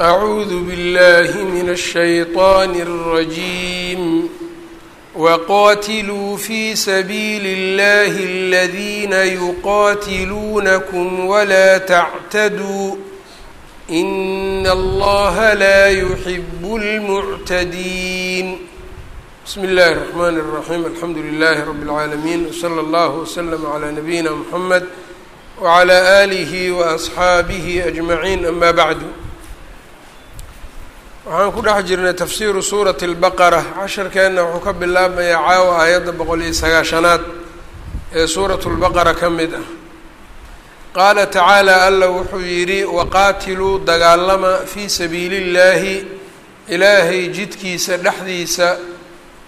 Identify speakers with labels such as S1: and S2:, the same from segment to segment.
S1: أعوذ بالله من الشيطان الرجيم وقاتلوا في سبيل الله الذين يقاتلونكم ولا تعتدوا إن الله لا يحب المعتدين بسم الله الرحمن الرحيم الحمد لله رب العالمين وصلى الله وسلم على نبينا محمد وعلى آله وأصحابه أجمعين أما بعد waxaan ku dhex jirnay tafsiru suurati اlbaqara casharkeenna wuxuu ka bilaabmayaa caawa aayadda boqol iyo sagaashanaad ee suuratu lbaqara ka mid ah. Qaala tacaala alla wuxuu yidhi waqaatiluu dagaalama fii sabiili اllaahi ilaahay jidkiisa dhexdiisa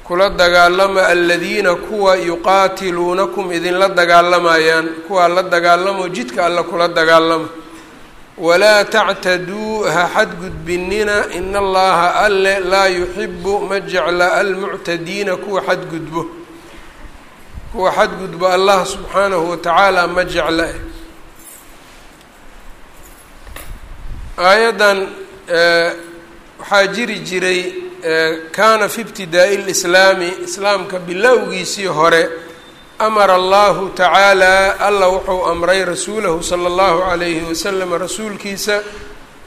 S1: kula dagaalama aladiina kuwa yuqaatiluunakum idinla dagaalamayaan kuwaa la dagaalamo jidka alla kula dagaalama walaa tactaduu ha xadgudbinina in allaha alle laa yuxibu ma jecla almuctadiina kuwa xadgudbo. Kuwa xadgudbo allah subxaanahu watacaala ma jecla. Aayaddan waxaa jiri jiray kaana fi ibtidaa'i lislaami islaamka bilowgiisii hore amara allahu tacaala alla wuxuu amray rasuulahu sala allahu calayhi wasalam rasuulkiisa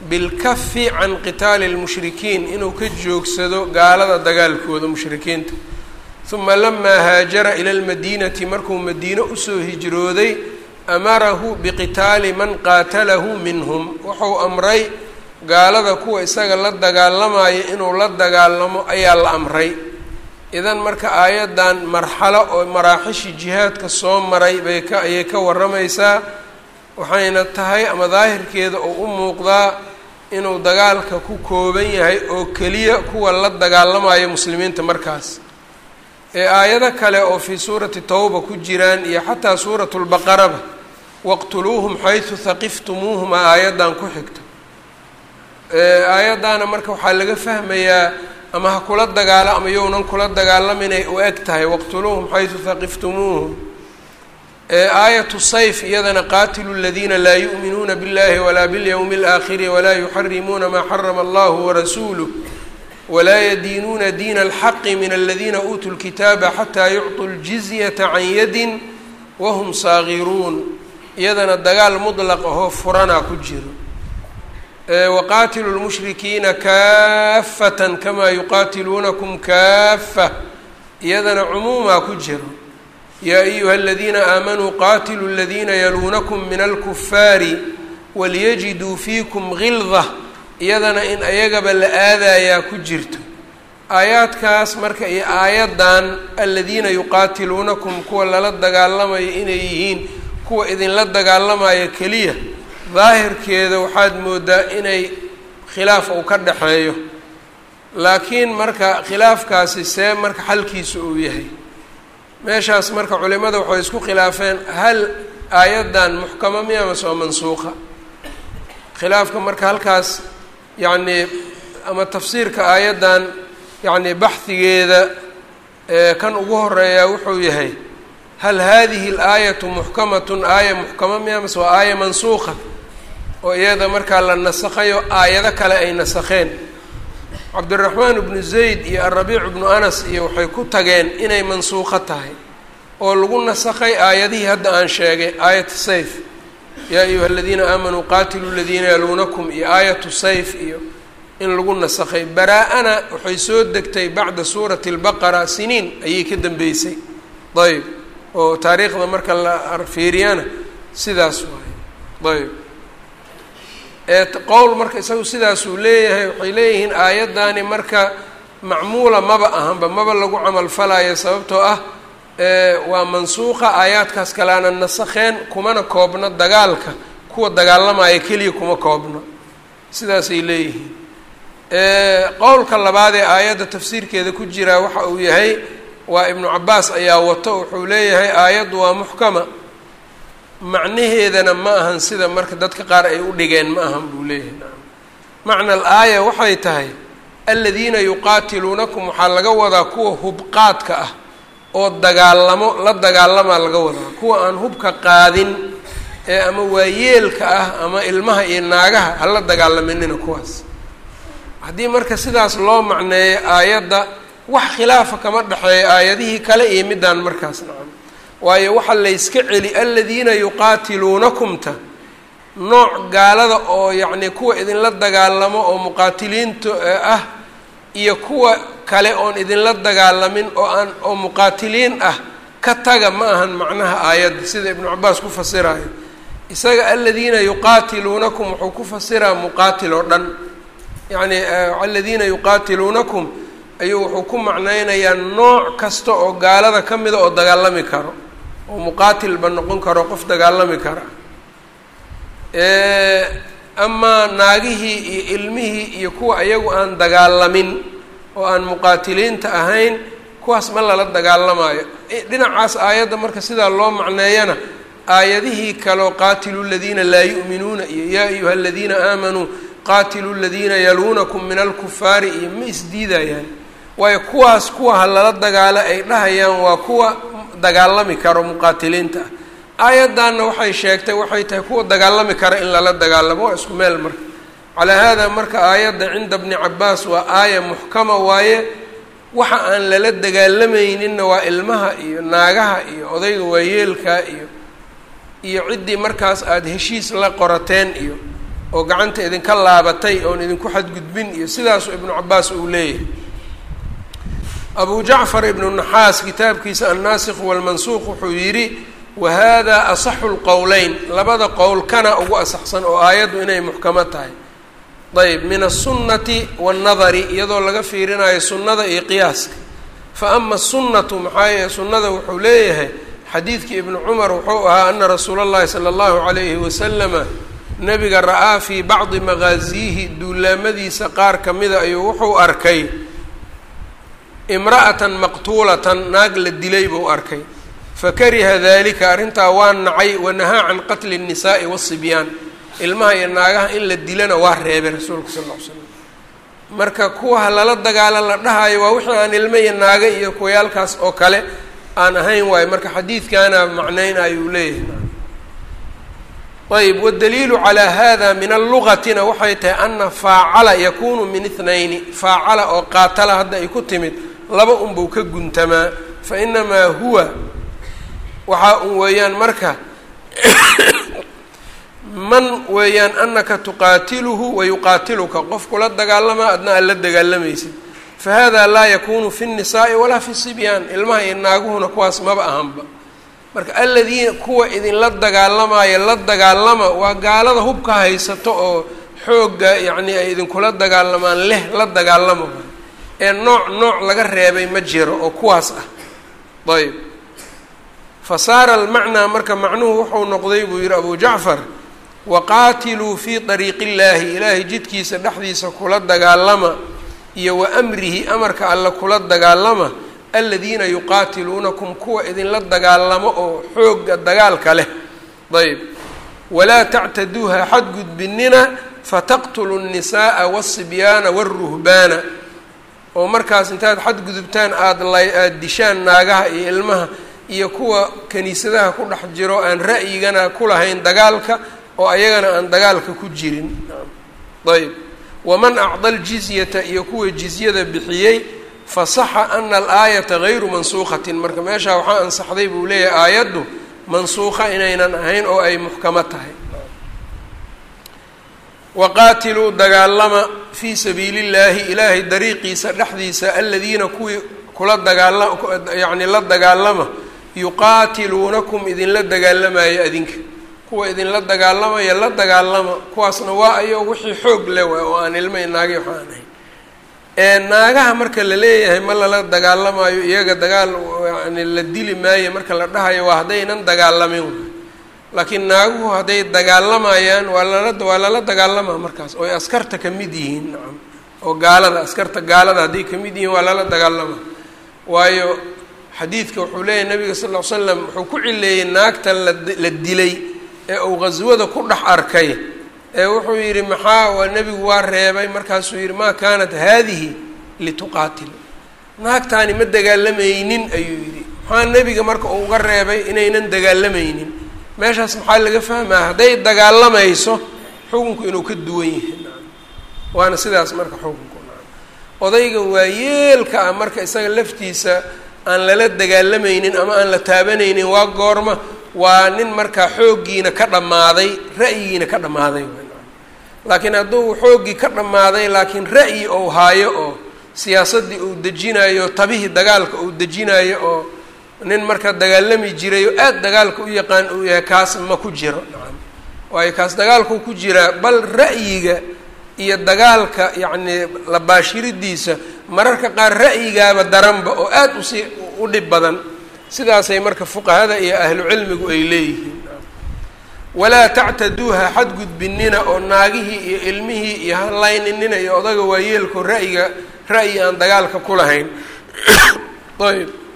S1: bilkafi can qitaali lmushrikiin inuu ka joogsado gaalada dagaalkooda mushrikiinta huma lamaa haajara ila lmadiinati markuu madiino u soo hijrooday amarahu biqitaali man qaatalahu minhum wuxuu amray gaalada kuwa isaga la dagaalamaya inuu la dagaalamo ayaa la amray idan marka aayaddan marxalo oo maraaxishi jihaadka soo maray bay ka ayay ka warramaysaa waxayna tahay ama daahirkeeda oo u muuqdaa inuu dagaalka ku kooban yahay oo keliya kuwa la dagaalamaya muslimiinta markaas. Ee aayado kale oo fii suurati tawba ku jiraan iyo xataa suuratu lbaqaraba waqtuluuhum xaysu haqiftumuuhum a aayaddan ku xigto aayaddaana marka waxaa laga fahmayaa ama ha kula dagaalo ama younan kula dagaalaminay u eg tahay waqtuluuhum xaysu haqiftumuuhum aayatu sayf iyadana qaatilu ladiina laa yu'minuuna biاllahi walaa biاlyowmi اlaakhiri walaa yuxarimuuna maa xarama allahu warasuuluh walaa yadiinuuna diina alxaqi min aladiina uutuu lkitaaba xataa yucطuu ljizyata can yadin wahum saagiruun iyadana dagaal mudlaq ahoo furanaa ku jiro waqaatilu lmushrikiina kaafatan kamaa yuqaatiluunakum kaafa iyadana cumuumaa ku jiro. Yaa ayuha aladiina aamanuu qaatiluu aladiina yaluunakum min alkufaari waliyajiduu fiikum gilda iyadana in ayagaba la aadayaa ku jirto. Aayaadkaas marka iyo aayaddan aladiina yuqaatiluunakum kuwa lala dagaalamayo inay yihiin kuwa idinla dagaalamaya keliya daahirkeeda waxaad moodaa inay khilaaf uu ka dhexeeyo laakiin marka khilaafkaasi see marka xalkiisa uu yahay. Meeshaas marka culimada waxay isku khilaafeen hal aayaddan muxkama miya mase waa mansuuqa? Khilaafka marka halkaas yacnii ama tafsiirka aayaddan yacnii baxhigeeda kan ugu horeeyaa wuxuu yahay hal hadihi alaayatu muxkamatun aaya muxkama miya waa aaya mansuuqa oo iyada markaa la nasakhayo aayado kale ay nasakheen. Cabdiraxmaan ibnu zayd iyo arabiic ibnu anas iyo waxay ku tageen inay mansuuqo tahay oo lagu nasakhay aayadihii hadda aan sheegay aayatu sayf. Yaa ayuha aladiina aamanuu qaatiluu ladiina yaluunakum iyo aayatu sayf iyo in lagu nasakhay. Baraa-ana waxay soo degtay bacda suurati albaqara siniin ayay ka dambeysay. Ayb oo taariikhda marka la fiiriyana sidaas waay. Ayb qowl marka isagu sidaasuu leeyahay waxay leeyihiin aayaddaani marka macmuula maba ahanba maba lagu camal falayo sababtoo ah waa mansuuqa aayaadkaas kaleana nasakheen kumana koobno dagaalka kuwa dagaalamaya keliya kuma koobno. Sidaasay leeyihiin. Qowlka labaad ee aayadda tafsiirkeeda ku jiraa waxa uu yahay waa ibnu cabaas ayaa wato wuxuu leeyahay aayaddu waa muxkama macnaheedana ma ahan sida marka dadka qaar ay u dhigeen ma ahan buu leeyahay. Macna al-aaya waxay tahay aladiina yuqaatiluunakum waxaa laga wadaa kuwa hubqaadka ah oo dagaalamo la dagaalamaa laga wadaa kuwa aan hubka qaadin ee ama waayeelka ah ama ilmaha iyo naagaha hala dagaalaminina kuwaas. Haddii marka sidaas loo macneeyo aayadda wax khilaafa kama dhexeeyo aayadihii kale iyo middaan markaas nacam waayo waxaa layska celi aladiina yuqaatiluunakumta. Nooc gaalada oo yacni kuwa idinla dagaalamo oo muqaatiliinta ah iyo kuwa kale oon idinla dagaalamin oo aan oo muqaatiliin ah ka taga ma ahan macnaha aayadda sida ibnu cabaas ku fasirayo isaga aladiina yuqaatiluunakum wuxuu ku fasiraa muqaatil oo dhan. Yacni aladiina yuqaatiluunakum ayuu wuxuu ku macnaynayaa nooc kasta oo gaalada ka mida oo dagaalami karo oo muqaatilba noqon karo qof dagaalami kara. Amaa naagihii iyo ilmihii iyo kuwa iyagu aan dagaalamin oo aan muqaatiliinta ahayn kuwaas ma lala dagaalamayo dhinacaas aayadda marka sidaa loo macneeyana aayadihii kaleo qaatilu ladiina laa yu'minuuna iyo yaa ayuha aladiina aamanuu qaatilu ladiina yaluunakum min alkufaari iyo ma isdiidayaan waayo kuwaas kuwa ha lala dagaalo ay dhahayaan waa kuwa dagaalami karo muqaatiliinta. Ah aayaddanna waxay sheegtay waxay tahay kuwa dagaalami kara in lala dagaalamo waa isku meel marka. Calaa haada marka aayadda cinda bni cabaas waa aaya muxkama waaye waxa aan lala dagaalamayninna waa ilmaha iyo naagaha iyo odayga waayeelka iyo iyo ciddii markaas aada heshiis la qorateen iyo oo gacanta idinka laabatay oon idinku xadgudbin iyo sidaasuu ibnu cabaas uu leeyahay abu jacfar ibnu naxaas kitaabkiisa annaasikhu walmansuuq wuxuu yidhi wa haadaa asaxu lqowleyn labada qowl kana ugu asaxsan oo aayaddu inay muxkamo tahay. Ayb min alsunnati waannadari iyadoo laga fiirinayo sunnada iyo qiyaaska. Fa ama asunnatu maxaa yeele sunnada wuxuu leeyahay xadiidkii ibnu cumar wuxuu ahaa ana rasuula allahi sala allahu calayhi wasalama nebiga ra'aa fii bacdi maqaasiyihi duulaamadiisa qaar ka mida ayuu wuxuu arkay imra'atan maqtuulatan naag la dilay buu arkay fakariha dalika arrintaa waa nacay wanahaa can qatli الnisaa'i wالsibyaan ilmaha iyo naagaha in la dilana waa reebay rasuulka sal ll ly slam marka kuwa lala dagaalo la dhahayo waa wixii aan ilmo iyo naaga iyo kuwayaalkaas oo kale aan ahayn waayo marka xadiidkaana macnaynayo uu leeyahay ayb wاdaliilu calaa hada min allugatina waxay tahay ana faacala yakunu min ithnayni faacala oo qaatala hadda ay ku timid laba unbuu ka guntamaa fainamaa huwa waxaa un weeyaan marka man weeyaan anaka tuqaatiluhu wayuqaatiluka qof kula dagaalamaa adna aad la dagaalamaysid fahada laa yakunu fi الnisaa'i walaa fi sibyaan ilmaha iyo naaguhuna kuwaas maba ahanba marka aladiina kuwa idinla dagaalamaayo la dagaalama waa gaalada hubka haysato oo xoogga yacni ay idinkula dagaalamaan leh la dagaalama ee nooc nooc laga reebay ma jiro oo kuwaas ah. Ayb fa saara almacnaa marka macnuhu wuxuu noqday buu yihi abu jacfar waqaatiluu fii dariiqi illaahi ilaahay jidkiisa dhexdiisa kula dagaalama iyo wa amrihi amarka alle kula dagaalama aladiina yuqaatiluunakum kuwa idinla dagaalamo oo xoogga dagaalka leh. Ayb walaa tactaduuha xadgudbinina fataqtulu nnisaaa waasibyaana waaruhbaana oo markaas intaad xadgudubtaan aada la aada dishaan naagaha iyo ilmaha iyo kuwa kaniisadaha ku dhex jiro aan ra'yigana ku lahayn dagaalka oo ayagana aan dagaalka ku jirin. Ayb waman acda aljizyata iyo kuwa jizyada bixiyey fasaxa ana alaayata gayru mansuuqatin marka meeshaa waxaa ansaxday buu leeyahay aayaddu mansuuqa inaynan ahayn oo ay muxkamo tahay waqaatiluu dagaalama fii sabiili illaahi ilaahay dariiqiisa dhexdiisa aladiina kuwii kula dagaala yacni la dagaalama yuqaatiluunakum idinla dagaalamayo adinka kuwa idinla dagaalamaya la dagaalama kuwaasna waa ayo wixii xoog le waay oo aan ilma naagi waxaan ahayn ee naagaha marka la leeyahay ma lala dagaalamayo iyaga dagaal yani la dili maayo marka la dhahayo waa haddaynan dagaalamin laakiin naaguhu hadday dagaalamayaan waa lala waa lala dagaalamaa markaas. Oo ay askarta ka mid yihiin nacam oo gaalada askarta gaalada hadday ka mid yihiin waa lala dagaalamaa waayo xadiidka wuxuu leeyahay nabiga sal ll slam wuxuu ku cileeyey naagta la dilay ee uu qaswada ku dhex arkay. Ee wuxuu yidhi maxaa waa nebigu waa reebay. Markaasuu yidhi maa kaanat haadihi lituqaatil. Naagtaani ma dagaalamaynin ayuu yidhi. Maxaa nebiga marka uu uga reebay inaynan dagaalamaynin meeshaas maxaa laga fahmaa? hadday dagaalamayso xukunku inuu ka duwan yahay. Waana sidaas marka xukunku odayga waayeelka ah marka isaga laftiisa aan lala dagaalamaynin ama aan la taabanaynin waa goorma waa nin markaa xooggiina ka dhammaaday ra'yigiina ka dhammaaday. Laakiin hadduu xooggii ka dhammaaday laakiin ra'yi ou haayo oo siyaasaddii uu dejinayo tabihii dagaalka uu dejinayo oo nin marka dagaalami jiray oo aada dagaalka u yaqaan uu yahay kaas ma ku jiro. Waayo kaas dagaalkau ku jiraa bal ra'yiga iyo dagaalka yacnii la baashiridiisa mararka qaar ra'yigaaba daranba oo aada u sii u dhib badan. Sidaasay marka fuqahada iyo ahlu cilmigu ay leeyihiin. Walaa tactaduuha xadgudbinina oo naagihii iyo ilmihii iyo halayninina iyo odaga waayeelko ra'yiga ra'yi aan dagaalka ku lahayn. Ayb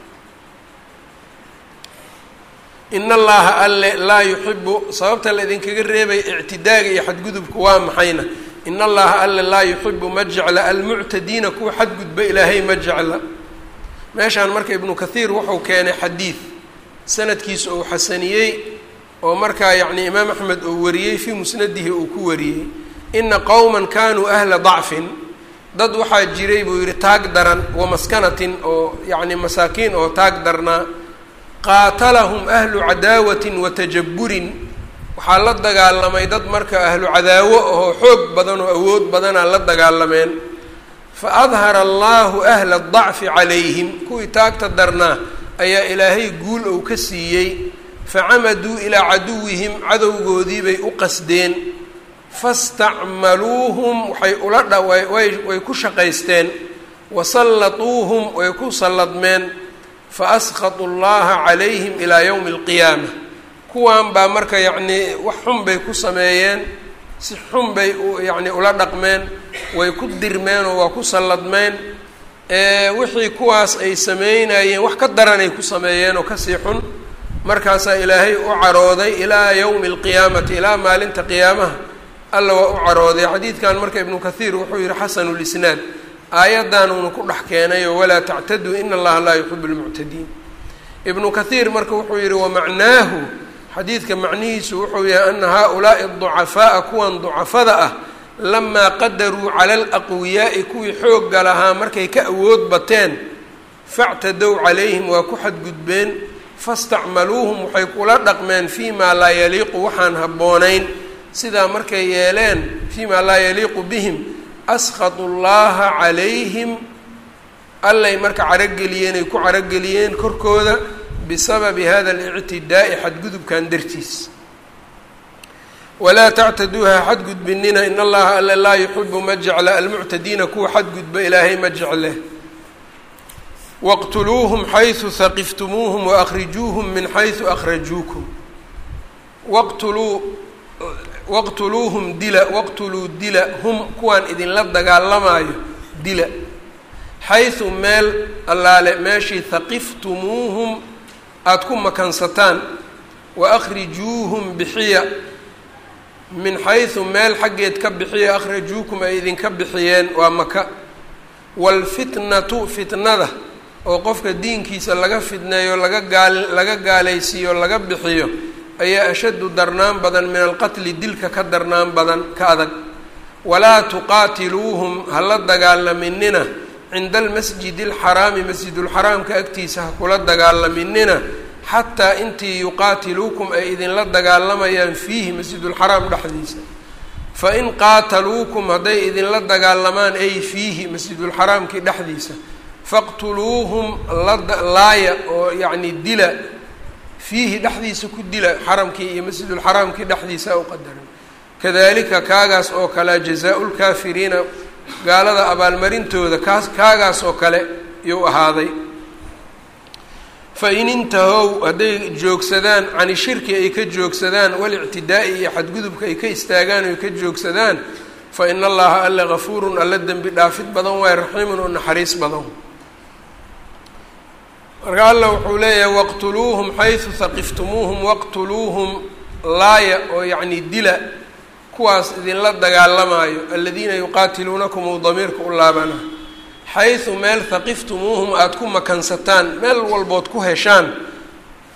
S1: in allaha alle laa yuxibu sababta la idinkaga reebay ictidaaga iyo xadgudubka waa maxayna. In allaha alle laa yuxibu ma jecla almuctadiina kuwa xadgudba ilaahay ma jecla. Meeshaan marka ibnu kathiir wuxuu keenay xadiid sanadkiisa uu xasaniyey oo markaa yacni imaam axmed uu wariyey fii musnadihi uu ku wariyey ina qowman kanuu ahla dacfin. Dad waxaa jiray buu yidhi taag daran wa maskanatin oo yacni masaakiin oo taag darnaa qaatalahum ahlu cadaawatin wa tajaburin waxaa la dagaalamay dad marka ahlu cadaawo ahoo xoog badan oo awood badanaa la dagaalameen. Fa adhara allahu ahla adacfi calayhim. Kuwii taagta darnaa ayaa ilaahay guul ou ka siiyey. Facamaduu ilaa caduwihim cadowgoodii bay u qasdeen. Fastacmaluuhum waxay ula dha way way ku shaqaysteen. Wasallatuuhum way ku salladmeen faasqatu llaha calayhim ilaa yowmi alqiyaama kuwan baa marka yacnii wax xun bay ku sameeyeen si xun bay yacni ula dhaqmeen way ku dirmeen oo waa ku salladmeen wixii kuwaas ay sameynayeen wax ka daranay ku sameeyeen oo ka sii xun markaasaa ilaahay u carooday ilaa yowmi alqiyaamati ilaa maalinta qiyaamaha alla waa u carooday xadiidkan marka ibnu kathiir wuxuu yihi xasanu lisnaad aayaddan uuna ku dhex keenayo walaa tactaduu ina allaha laa yuxibu lmuctadiin ibnu kathiir marka wuxuu yihi wamacnaahu xadiidka macnihiisu wuxuu yahay ana haaulaai ducafaaa kuwan ducafada ah lamaa qadaruu cala alaqwiyaa'i kuwii xoogga lahaa markay ka awood bateen factadow calayhim waa ku xadgudbeen fastacmaluuhum waxay kula dhaqmeen fii maa laa yaliiqu waxaan habboonayn. Sidaa markay yeeleen fii maa laa yaliiqu bihim asqatu llaha calayhim allay marka carogeliyeen ay ku carogeliyeen korkooda bisababi hada alictidaa'i xadgudubkan dartiis. Walaa tactaduuha xadgudbinina in allaha alle laa yuxibu ma jecla almuctadiina kuwa xadgudba ilaahay ma jecle. Waqtuluuhum xaysu haqiftumuuhum waakrijuuhum min xaysu akhrajuukum. Waqtuluu waqtuluuhum dila waqtuluu dila hum kuwaan idinla dagaalamaayo dila. Xaysu meel allaale meeshii haqiftumuuhum aada ku makansataan wa akhrijuuhum bixiya. Min xaysu meel xaggeed ka bixiya akhrajuukum ay idinka bixiyeen waa maka waalfitnatu fitnada oo qofka diinkiisa laga fidneeyo laga gaal laga gaalaysiiyo laga bixiyo ayaa ashaddu darnaan badan min alqatli dilka ka darnaan badan ka adag. Walaa tuqaatiluuhum hala dagaalaminina cinda almasjidi alxaraami masjidulxaraamka agtiisa ha kula dagaalaminina xataa intii yuqaatiluukum ay idinla dagaalamayaan fiihi masjidulxaraam dhexdiisa. Fain qaataluukum hadday idinla dagaalamaan ay fiihi masjidulxaraamkii dhexdiisa faqtuluuhum laaya oo yacni dila fiihi dhexdiisa ku dila xaramkii iyo masjidulxaraamkii dhexdiisa u qadaran kadalika kaagaas oo kale jazaa-u lkaafiriina gaalada abaalmarintooda kaas kaagaas oo kale yuu ahaaday. Fain intahow hadday joogsadaan cani shirki ay ka joogsadaan walictidaa'i iyo xadgudubka ay ka istaagaan oy ka joogsadaan fa ina allaha alle gafuurun alle dembi dhaafid badan waay raxiimun oo naxariis badan marka alla wuxuu leeyahay waqtuluuhum xaysu haqiftumuuhum waqtuluuhum laaya oo yacni dila kuwaas idinla dagaalamaayo aladiina yuqaatiluunakum uu damiirka u laabana. Xaysu meel haqiftumuuhum aada ku makansataan meel walbood ku heshaan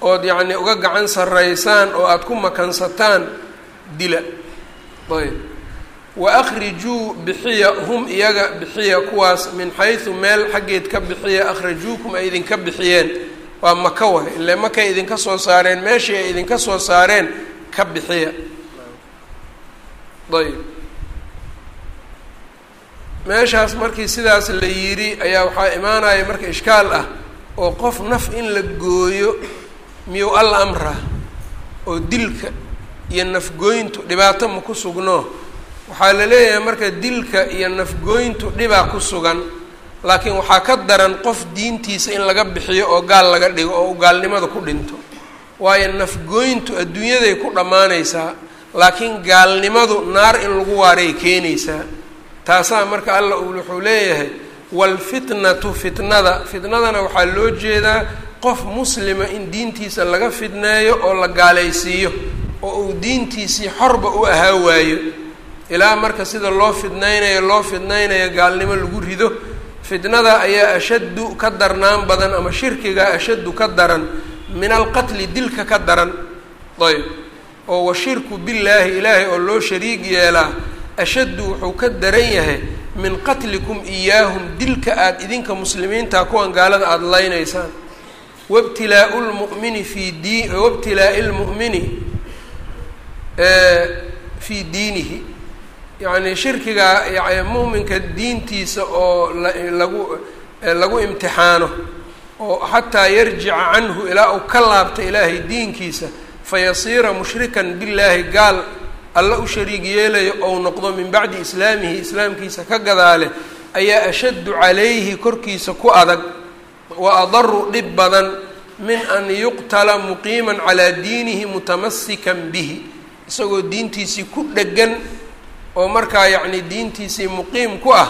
S1: ood yacni uga gacan sarraysaan oo aada ku makansataan dila. Ayb wa akhrijuu bixiya hum iyaga bixiya kuwaas min xaysu meel xaggeed ka bixiya akhrajuukum ay idinka bixiyeen waa maka waay ile makay idinka soo saareen meeshii ay idinka soo saareen ka bixiya ayb meeshaas markii sidaas la yidhi ayaa waxaa imaanaya marka ishkaal ah oo qof naf in la gooyo miyuu alla amraa oo dilka iyo nafgooyntu dhibaato ma ku sugno waxaa la leeyahay marka dilka iyo nafgooyntu dhibaa ku sugan laakiin waxaa ka daran qof diintiisa in laga bixiyo oo gaal laga dhigo oo gaalnimada ku dhinto. Waayo nafgooyntu adduunyaday ku dhammaanaysaa laakiin gaalnimadu naar in lagu waaray keenaysaa. Taasaa marka alla wuxuu leeyahay waalfitnatu fitnada. Fitnadana waxaa loo jeedaa qof muslima in diintiisa laga fidneeyo oo la gaalaysiiyo oo uu diintiisii xorba u ahaa waayo ilaa marka sida loo fidnaynayo loo fidnaynayo gaalnimo lagu rido fitnada ayaa ashaddu ka darnaan badan ama shirkiga ashaddu ka daran min alqatli dilka ka daran. Ayb. Oo washirku billaahi ilaahay oo loo shariig yeelaa ashaddu wuxuu ka daran yahay min qatlikum iyaahum dilka aada idinka muslimiinta kuwan gaalada aada laynaysaan. Wabtilaau lmu'mini fii dii wabtilaa'i lmu'mini fii diinihi yacni shirkiga mu'minka diintiisa oo lagu lagu imtixaano oo xataa yarjica canhu ilaa uu ka laabta ilaahay diinkiisa fayasiira mushrikan billaahi gaal alla u shariig yeelayo ou noqdo min bacdi islaamihi islaamkiisa ka gadaale ayaa ashaddu calayhi korkiisa ku adag wa adaru dhib badan min an yuqtala muqiiman calaa diinihi mutamasikan bihi isagoo diintiisii ku dhegan oo markaa yacni diintiisii muqiim ku ah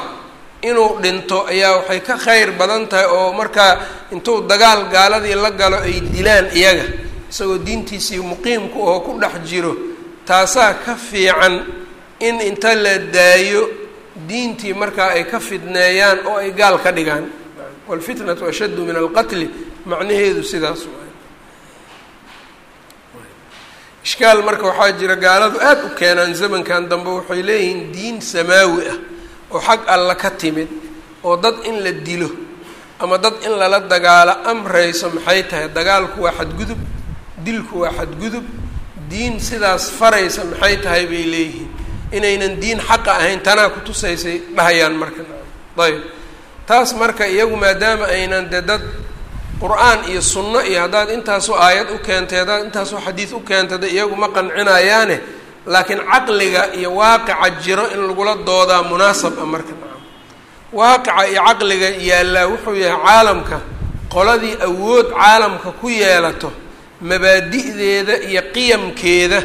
S1: inuu dhinto ayaa waxay ka khayr badan tahay oo markaa intuu dagaal gaaladii la galo ay dilaan iyaga isagoo diintiisii muqiimku oo ku dhex jiro taasaa ka fiican in inta la daayo diintii markaa ay ka fidneeyaan oo ay gaal ka dhigaan. Waalfitnatu ashaddu min alqatli macnaheedu sidaas waay ishkaal marka waxaa jira gaaladu aada u keenaan zamankan dambe waxay leeyihiin diin samaawi ah oo xag alla ka timid oo dad in la dilo ama dad in lala dagaalo amrayso maxay tahay? Dagaalku waa xadgudub dilku waa xadgudub diin sidaas faraysa maxay tahay bay leeyihiin. Inaynan diin xaqa ahayn tanaa ku tusaysay dhahayaan marka. Ayb taas marka iyagu maadaama aynan de dad qur'aan iyo sunno iyo haddaad intaasoo aayad u keentay haddaad intaasoo xadiid u keentay iyagu ma qancinayaane laakiin caqliga iyo waaqica jiro in lagula doodaa munaasab ah marka. Nacam waaqica iyo caqliga yaallaa wuxuu yahay caalamka qoladii awood caalamka ku yeelato mabaadi'deeda iyo qiyamkeeda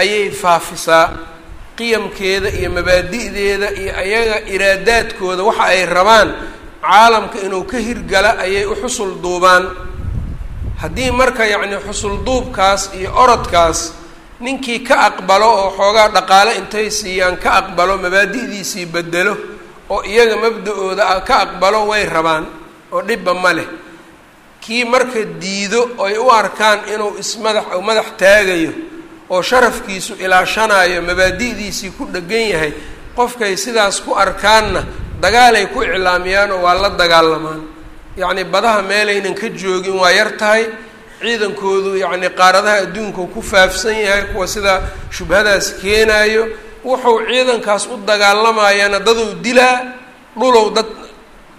S1: ayay faafisaa. Qiyamkeeda iyo mabaadi'deeda iyo ayaga iraadaadkooda waxa ay rabaan caalamka inuu ka hirgala ayay u xusul duubaan. Haddii marka yacni xusul duubkaas iyo orodkaas ninkii ka aqbalo oo xoogaa dhaqaale intay siiyaan ka aqbalo mabaadi'diisii bedelo oo iyaga mabda-ooda ka aqbalo way rabaan oo dhibba ma leh. Kii marka diido ay u arkaan inuu ismadax madax taagayo oo sharafkiisu ilaashanayo mabaadi'diisii ku dhegan yahay qofkay sidaas ku arkaanna dagaalay ku iclaamiyaan oo waa la dagaalamaan. Yacni badaha meelaynan ka joogin waa yar tahay ciidankoodu yacni qaaradaha adduunka ku faafsan yahay kuwa sida shubhadaas keenayo wuxuu ciidankaas u dagaalamayana dadou dilaa dhulow dad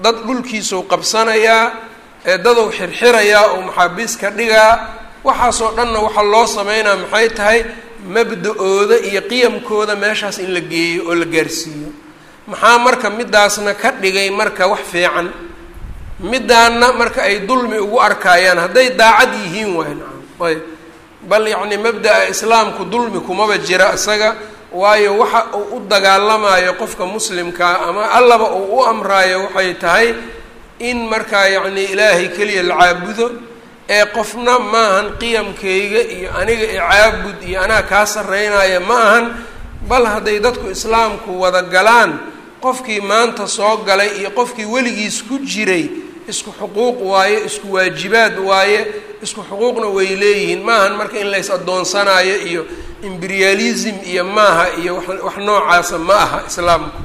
S1: dad dhulkiisuu qabsanayaa ee dadow xirxirayaa oo maxaabiis ka dhigaa. Waxaasoo dhanna waxaa loo sameynaa maxay tahay mabda-ooda iyo qiyamkooda meeshaas in la geeyo oo la gaarsiiyo maxaa marka midaasna ka dhigay marka wax fiican? Midaanna marka ay dulmi ugu arkaayaan hadday daacad yihiin waay bal yacni mabda-a islaamku dulmi kumaba jira isaga waayo waxa uu u dagaalamayo qofka muslimkaa ama allaba uu u amraayo waxay tahay in markaa yacni ilaahay keliya la caabudo ee qofna maahan qiyamkayga iyo aniga icaabud iyo anaa kaa sarreynaya ma ahan bal hadday dadku islaamku wada galaan qofkii maanta soo galay iyo qofkii weligiis ku jiray isku xuquuq waaye isku waajibaad waaye isku xuquuqna way leeyihiin. Maahan marka in lays addoonsanayo iyo imberiyalism iyo maaha iyo wax noocaasa ma aha islaamku.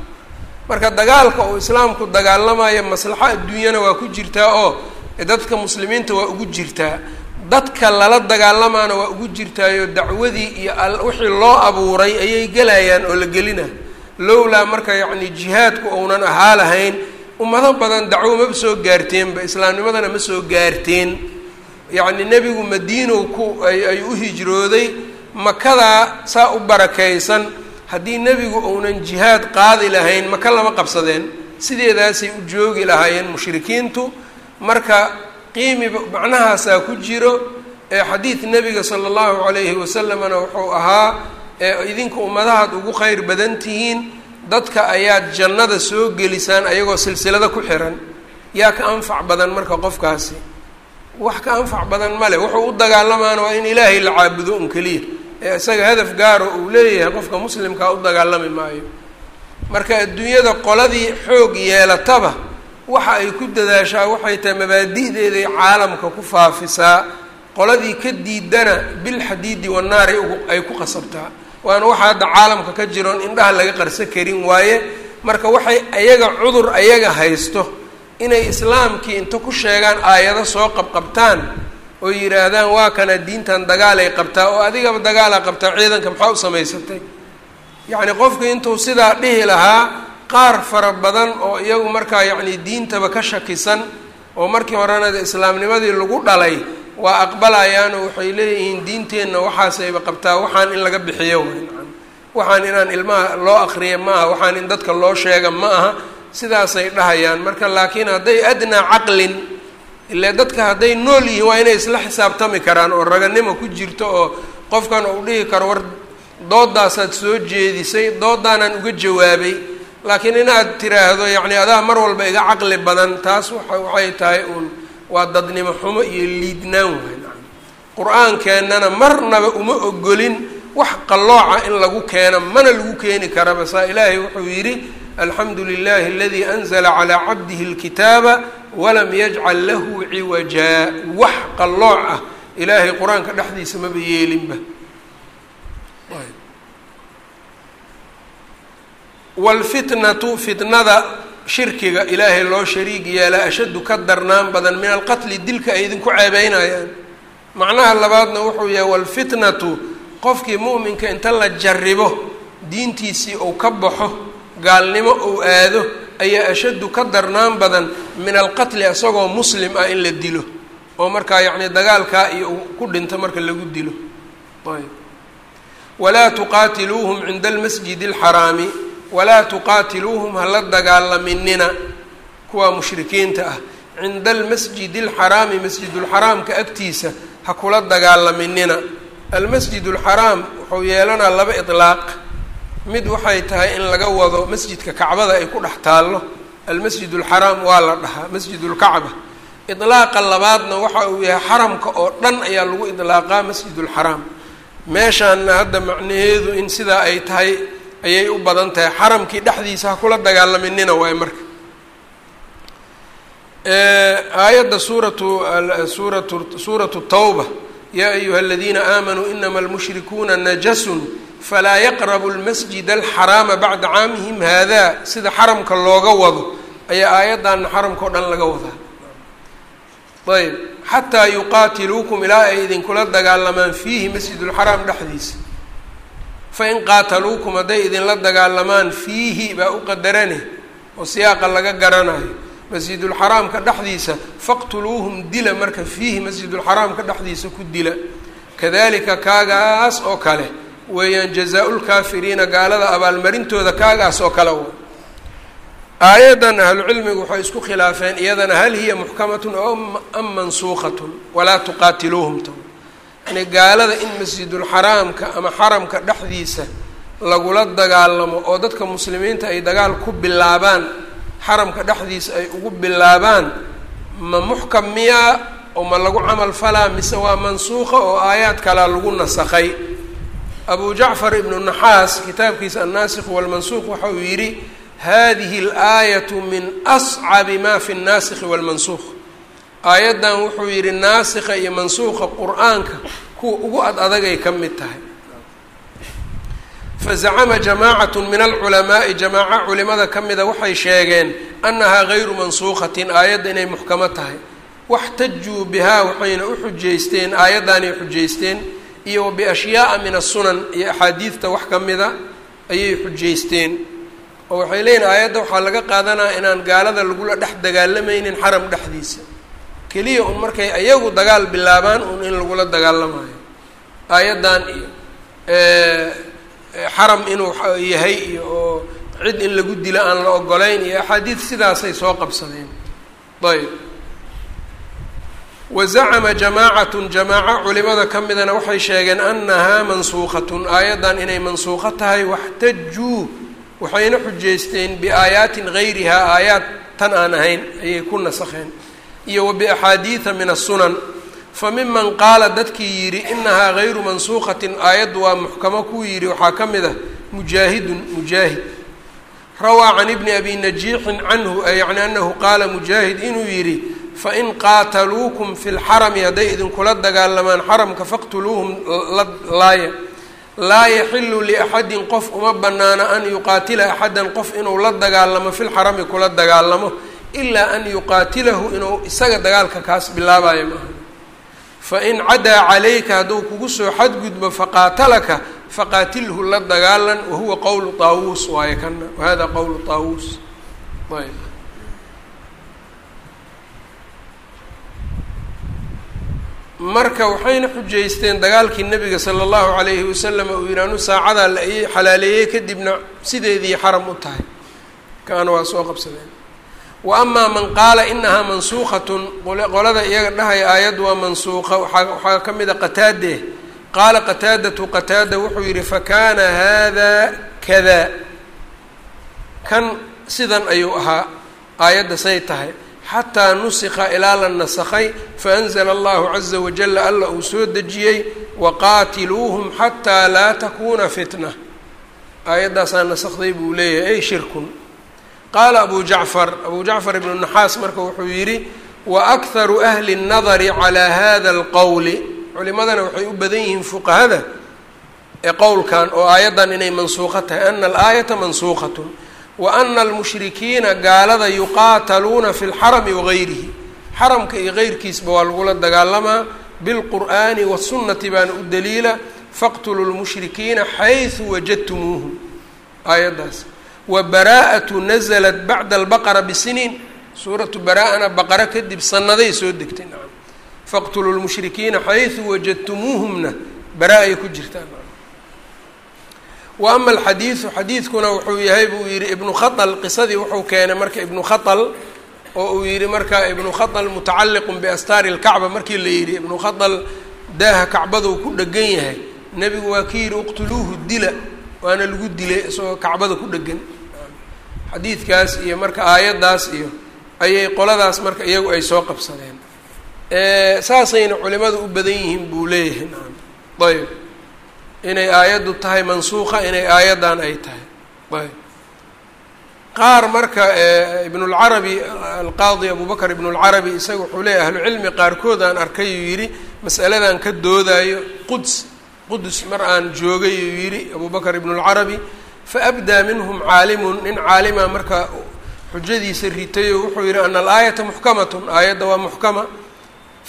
S1: Marka dagaalka uu islaamku dagaalamayo maslaxo adduunyana waa ku jirtaa oo dadka muslimiinta waa ugu jirtaa. Dadka lala dagaalamaana waa ugu jirtaayo dacwadii iyo wixii loo abuuray ayay gelayaan oo la gelina lowlaa marka yacni jihaadku uunan ahaa lahayn ummado badan dacwo maba soo gaarteenba islaamnimadana ma soo gaarteen yacni nebigu madiinow ku ay u hijrooday makadaa saa u barakaysan haddii nebigu uunan jihaad qaadi lahayn maka lama qabsadeen. Sideedaasay u joogi lahaayeen mushrikiintu. Marka qiimiba macnahaasaa ku jiro ee xadiid nebiga sala allahu calayhi wasalamna wuxuu ahaa ee idinka ummadahaad ugu kheyr badan tihiin dadka ayaad jannada soo gelisaan ayagoo silsilada ku xiran. Yaa ka anfac badan marka qofkaasi. Wax ka anfac badan male wuxuu u dagaalamaana waa in ilaahay la caabudo un keliya. Ee isaga hadaf gaaro uu leeyahay qofka muslimkaa u dagaalami maayo. Marka adduunyada qoladii xoog yeelataba waxa ay ku dadaashaa waxay tahay mabaadi'deeday caalamka ku faafisaa. Qoladii ka diidana bilxadiidi wannaari ay ku qasabtaa waana waxa hadda caalamka ka jiroon indhaha laga qarso karin waaye. Marka waxay ayaga cudur ayaga haysto inay islaamkii inta ku sheegaan aayado soo qabqabtaan oo yidhaahdaan waa kana diintan dagaalay qabtaa oo adigaba dagaalaa qabtaa ciidanka maxaa u samaysatay? Yacni qofku intuu sidaa dhihi lahaa qaar fara badan oo iyagu markaa yacni diintaba ka shakisan oo markii horena islaamnimadii lagu dhalay waa aqbalayaanoo waxay leeyihiin diinteenna waxaasayba qabtaa waxaan in laga bixiyo. Waxaan inaan ilmaha loo akriya ma aha waxaan in dadka loo sheega ma aha sidaasay dhahayaan. Marka laakiin hadday adnaa caqlin ile dadka hadday nool yihiin waa inay isla xisaabtami karaan oo raganimo ku jirto oo qofkan uu dhihi karo war doodaasaad soo jeedisay doodaanaan uga jawaabay. Laakiin inaad tiraahdo yacni adaa mar walba iga caqli badan taas waxay tahay uun waa dadnimo xumo iyo liidnaan waay qur'aankeennana marnaba uma ogolin wax qallooca in lagu keeno mana lagu keeni karaba. Saa ilaahay wuxuu yidhi alxamdu lilahi aladii anzla calaa cabdihi اlkitaaba walam yajcal lahu ciwajaa wax qallooc ah ilaahay qur'aanka dhexdiisa maba yeelinba. Wlfitnatu fitnada shirkiga ilaahay loo shariig yeelaa ashaddu ka darnaan badan min alqatli dilka ay idinku ceebeynayaan macnaha labaadna wuxuu yahay walfitnatu qofkii mu'minka inta la jarribo diintiisii uu ka baxo gaalnimo uu aado ayaa ashaddu ka darnaan badan min alqatli isagoo muslim ah in la dilo oo markaa yacni dagaalkaa iyo uu ku dhinto marka lagu dilo. Ayb. Walaa tuqaatiluuhum cinda almasjidi alxaraami walaa tuqaatiluuhum hala dagaalaminina kuwa mushrikiinta ah. Cinda almasjidi alxaraami masjidulxaraamka agtiisa ha kula dagaalaminina. Almasjid alxaraam wuxuu yeelanaa laba idlaaq mid waxay tahay in laga wado masjidka kacbada ay ku dhex taallo. Almasjid alxaraam waa la dhahaa masjid lkacba idlaaqa labaadna waxa uu yahay xaramka oo dhan ayaa lagu idlaaqaa masjid ulxaraam meeshaanna hadda macnaheedu in sidaa ay tahay ayay u badan tahay. Xaramkii dhexdiisa ha kula dagaalaminina waay marka. Aayadda suuratu suuratu suuratu tawba. Yaa ayuha aladiina aamanuu inama almushrikuuna najasun falaa yaqrabu lmasjid alxaraama bacda caamihim haadaa sida xaramka looga wado ayaa aayaddaana xaramka o dhan laga wadaa. Ayb xataa yuqaatiluukum ilaa ay idinkula dagaalamaan fiihi masjidulxaraam dhexdiisa fain qaataluukum hadday idinla dagaalamaan fiihi baa u qadarane oo siyaaqa laga garanayo masjidulxaraamka dhexdiisa faqtuluuhum dila marka fiihi masjidulxaraamka dhexdiisa ku dila kadalika kaagaas oo kale weeyaan jazaa-ulkaafiriina gaalada abaalmarintooda kaagaas oo kale wa aayaddan ahlucilmigu waxay isku khilaafeen iyadana hal hiya muxkamatun am mansuuqatun walaa tuqaatiluuhum ta yani gaalada in masjidulxaraamka ama xaramka dhexdiisa lagula dagaalamo oo dadka muslimiinta ay dagaal ku bilaabaan xaramka dhexdiisa ay ugu bilaabaan ma muxkam miyaa oo ma lagu camal falaa mise waa mansuuqa oo aayaad kalaa lagu nasakhay? Abu jacfar ibnu naxaas kitaabkiisa annaasikh walmansuuq waxa yidhi hadihi alaayatu min ascabi ma fi nnasikhi walmansuuq aayaddan wuxuu yidhi naasikha iyo mansuuqa qur'aanka kuwa ugu ad adagay ka mid tahay. Fazacama jamaacatu min alculamaa'i jamaaco culimada ka mida waxay sheegeen annahaa gayru mansuuqatin aayadda inay muxkamo tahay. Waxtajuu bihaa waxayna u xujaysteen aayaddaanay xujaysteen iyo biashyaa'a min asunan iyo axaadiidta wax ka mida ayay xujaysteen. Oo waxay leeyihiin aayadda waxaa laga qaadanaya inaan gaalada lagula dhex dagaalamaynin xaram dhexdiisa keliya un markay ayagu dagaal bilaabaan un in lagula dagaalamayo aayaddan iyo xaram inuu yahay iyo oo cid in lagu dilo aan la ogolayn iyo axaadiid sidaasay soo qabsadeen. Ayb wa zacama jamaacatun jamaaco culimada ka midana waxay sheegeen annahaa mansuuqatun aayaddan inay mansuuqo tahay waxtajuu waxayna xujaysteen biaayaatin gayrihaa aayaad tan aan ahayn ayay ku nasakheen iyo wa biaxaadiida min asunan fa miman qaala dadkii yidhi inahaa gayru mansuuqatin aayaddu waa muxkamo kuu yidhi waxaa ka mid ah mujaahidun mujaahid. Rawaa can ibni abi najiixin canhu yacni anahu qaala mujaahid inuu yidhi fain qaataluukum fi lxarami hadday idinkula dagaalamaan xaramka faqtuluuhum laaya laa yaxilu liaxadin qof uma banaana an yuqaatila axadan qof inuu la dagaalamo fi lxarami kula dagaalamo ilaa an yuqaatilahu inuu isaga dagaalka kaas bilaabayo maaha fain cadaa calayka hadduu kugu soo xadgudbo faqaatalaka faqaatilhu la dagaalan wahuwa qowlu taawuus waaye kana wahada qowlu taawuus ayb. Marka waxayna xujaysteen dagaalkii nabiga sala allahu calayhi wasalam uu yihi saacadaa la i xalaaleeyey kadibna sideedii xaram u tahay. Kaana waa soo qabsadeen wa amaa man qaala inahaa mansuuqatun qolada iyaga dhahaya aayaddu waa mansuuqa waxaa ka mid a qataade. Qaala qataadatu qataada wuxuu yidhi fakaana hada kada kan sidan ayuu ahaa aayadda say tahay. Xataa nusika ilaa la nasakhay faanzla allahu caza wajala alla uu soo dejiyey waqaatiluuhum xataa laa takuuna fitna. Aayaddaasaa nasakday buu leeyahay ay shirkun qaala abu jacfar abu jacfar ibnu naxaas marka wuxuu yidhi waakharu ahli الnadari calaa hada اlqowli culimadana waxay u badan yihiin fuqahada ee qowlkan oo aayaddan inay mansuuqo tahay ana alaayata mansuuqatun wa ana almushrikiina gaalada yuqaataluuna fi lxarami wagayrihi xaramka iyo geyrkiisba waa lagula dagaalamaa bilqur'aani wasunnati baana u daliila faqtuluu lmushrikiina xaysu wajadtumuuhum aayaddaas wa baraa'atu nazalat bacda albaqara bisiniin. Suuratu baraa-ana baqara kadib sannaday soo degtay nacam faqtuluu lmushrikiina xaysu wajadtumuuhumna. Baraa-ay ku jirtaan wa ama alxadiidu xadiidkuna wuxuu yahay buu yihi ibnu khatal qisadii wuxuu keenay marka ibnu khatal oo uu yihi marka ibnu khatal mutacalliqun biastaari lkacba markii la yidhi ibnu khatal daaha kacbaduu ku dhegan yahay. Nebigu waa ki yidhi uqtuluuhu dila waana lagu dilay isagoo kacbada ku dhegan xadiidkaas iyo marka aayaddaas iyo ayay qoladaas marka iyagu ay soo qabsadeen. Saasayna culimadu u badan yihiin buu leeyahay naam. Ayb inay aayaddu tahay mansuuqa inay aayaddan ay tahay. Ayb qaar marka ibnulcarabi alqaadi abubakr ibnulcarabi isaga wuxuu leeyahy ahlucilmi qaarkood aan arkay uu yidhi masaladan ka doodaayo quds. Qudus mar aan joogay uu yidhi abubakr ibnulcarabi faabdaa minhum caalimun nin caalima marka xujadiisa ritay oo wuxuu yidhi ana alaayata muxkamatun aayadda waa muxkama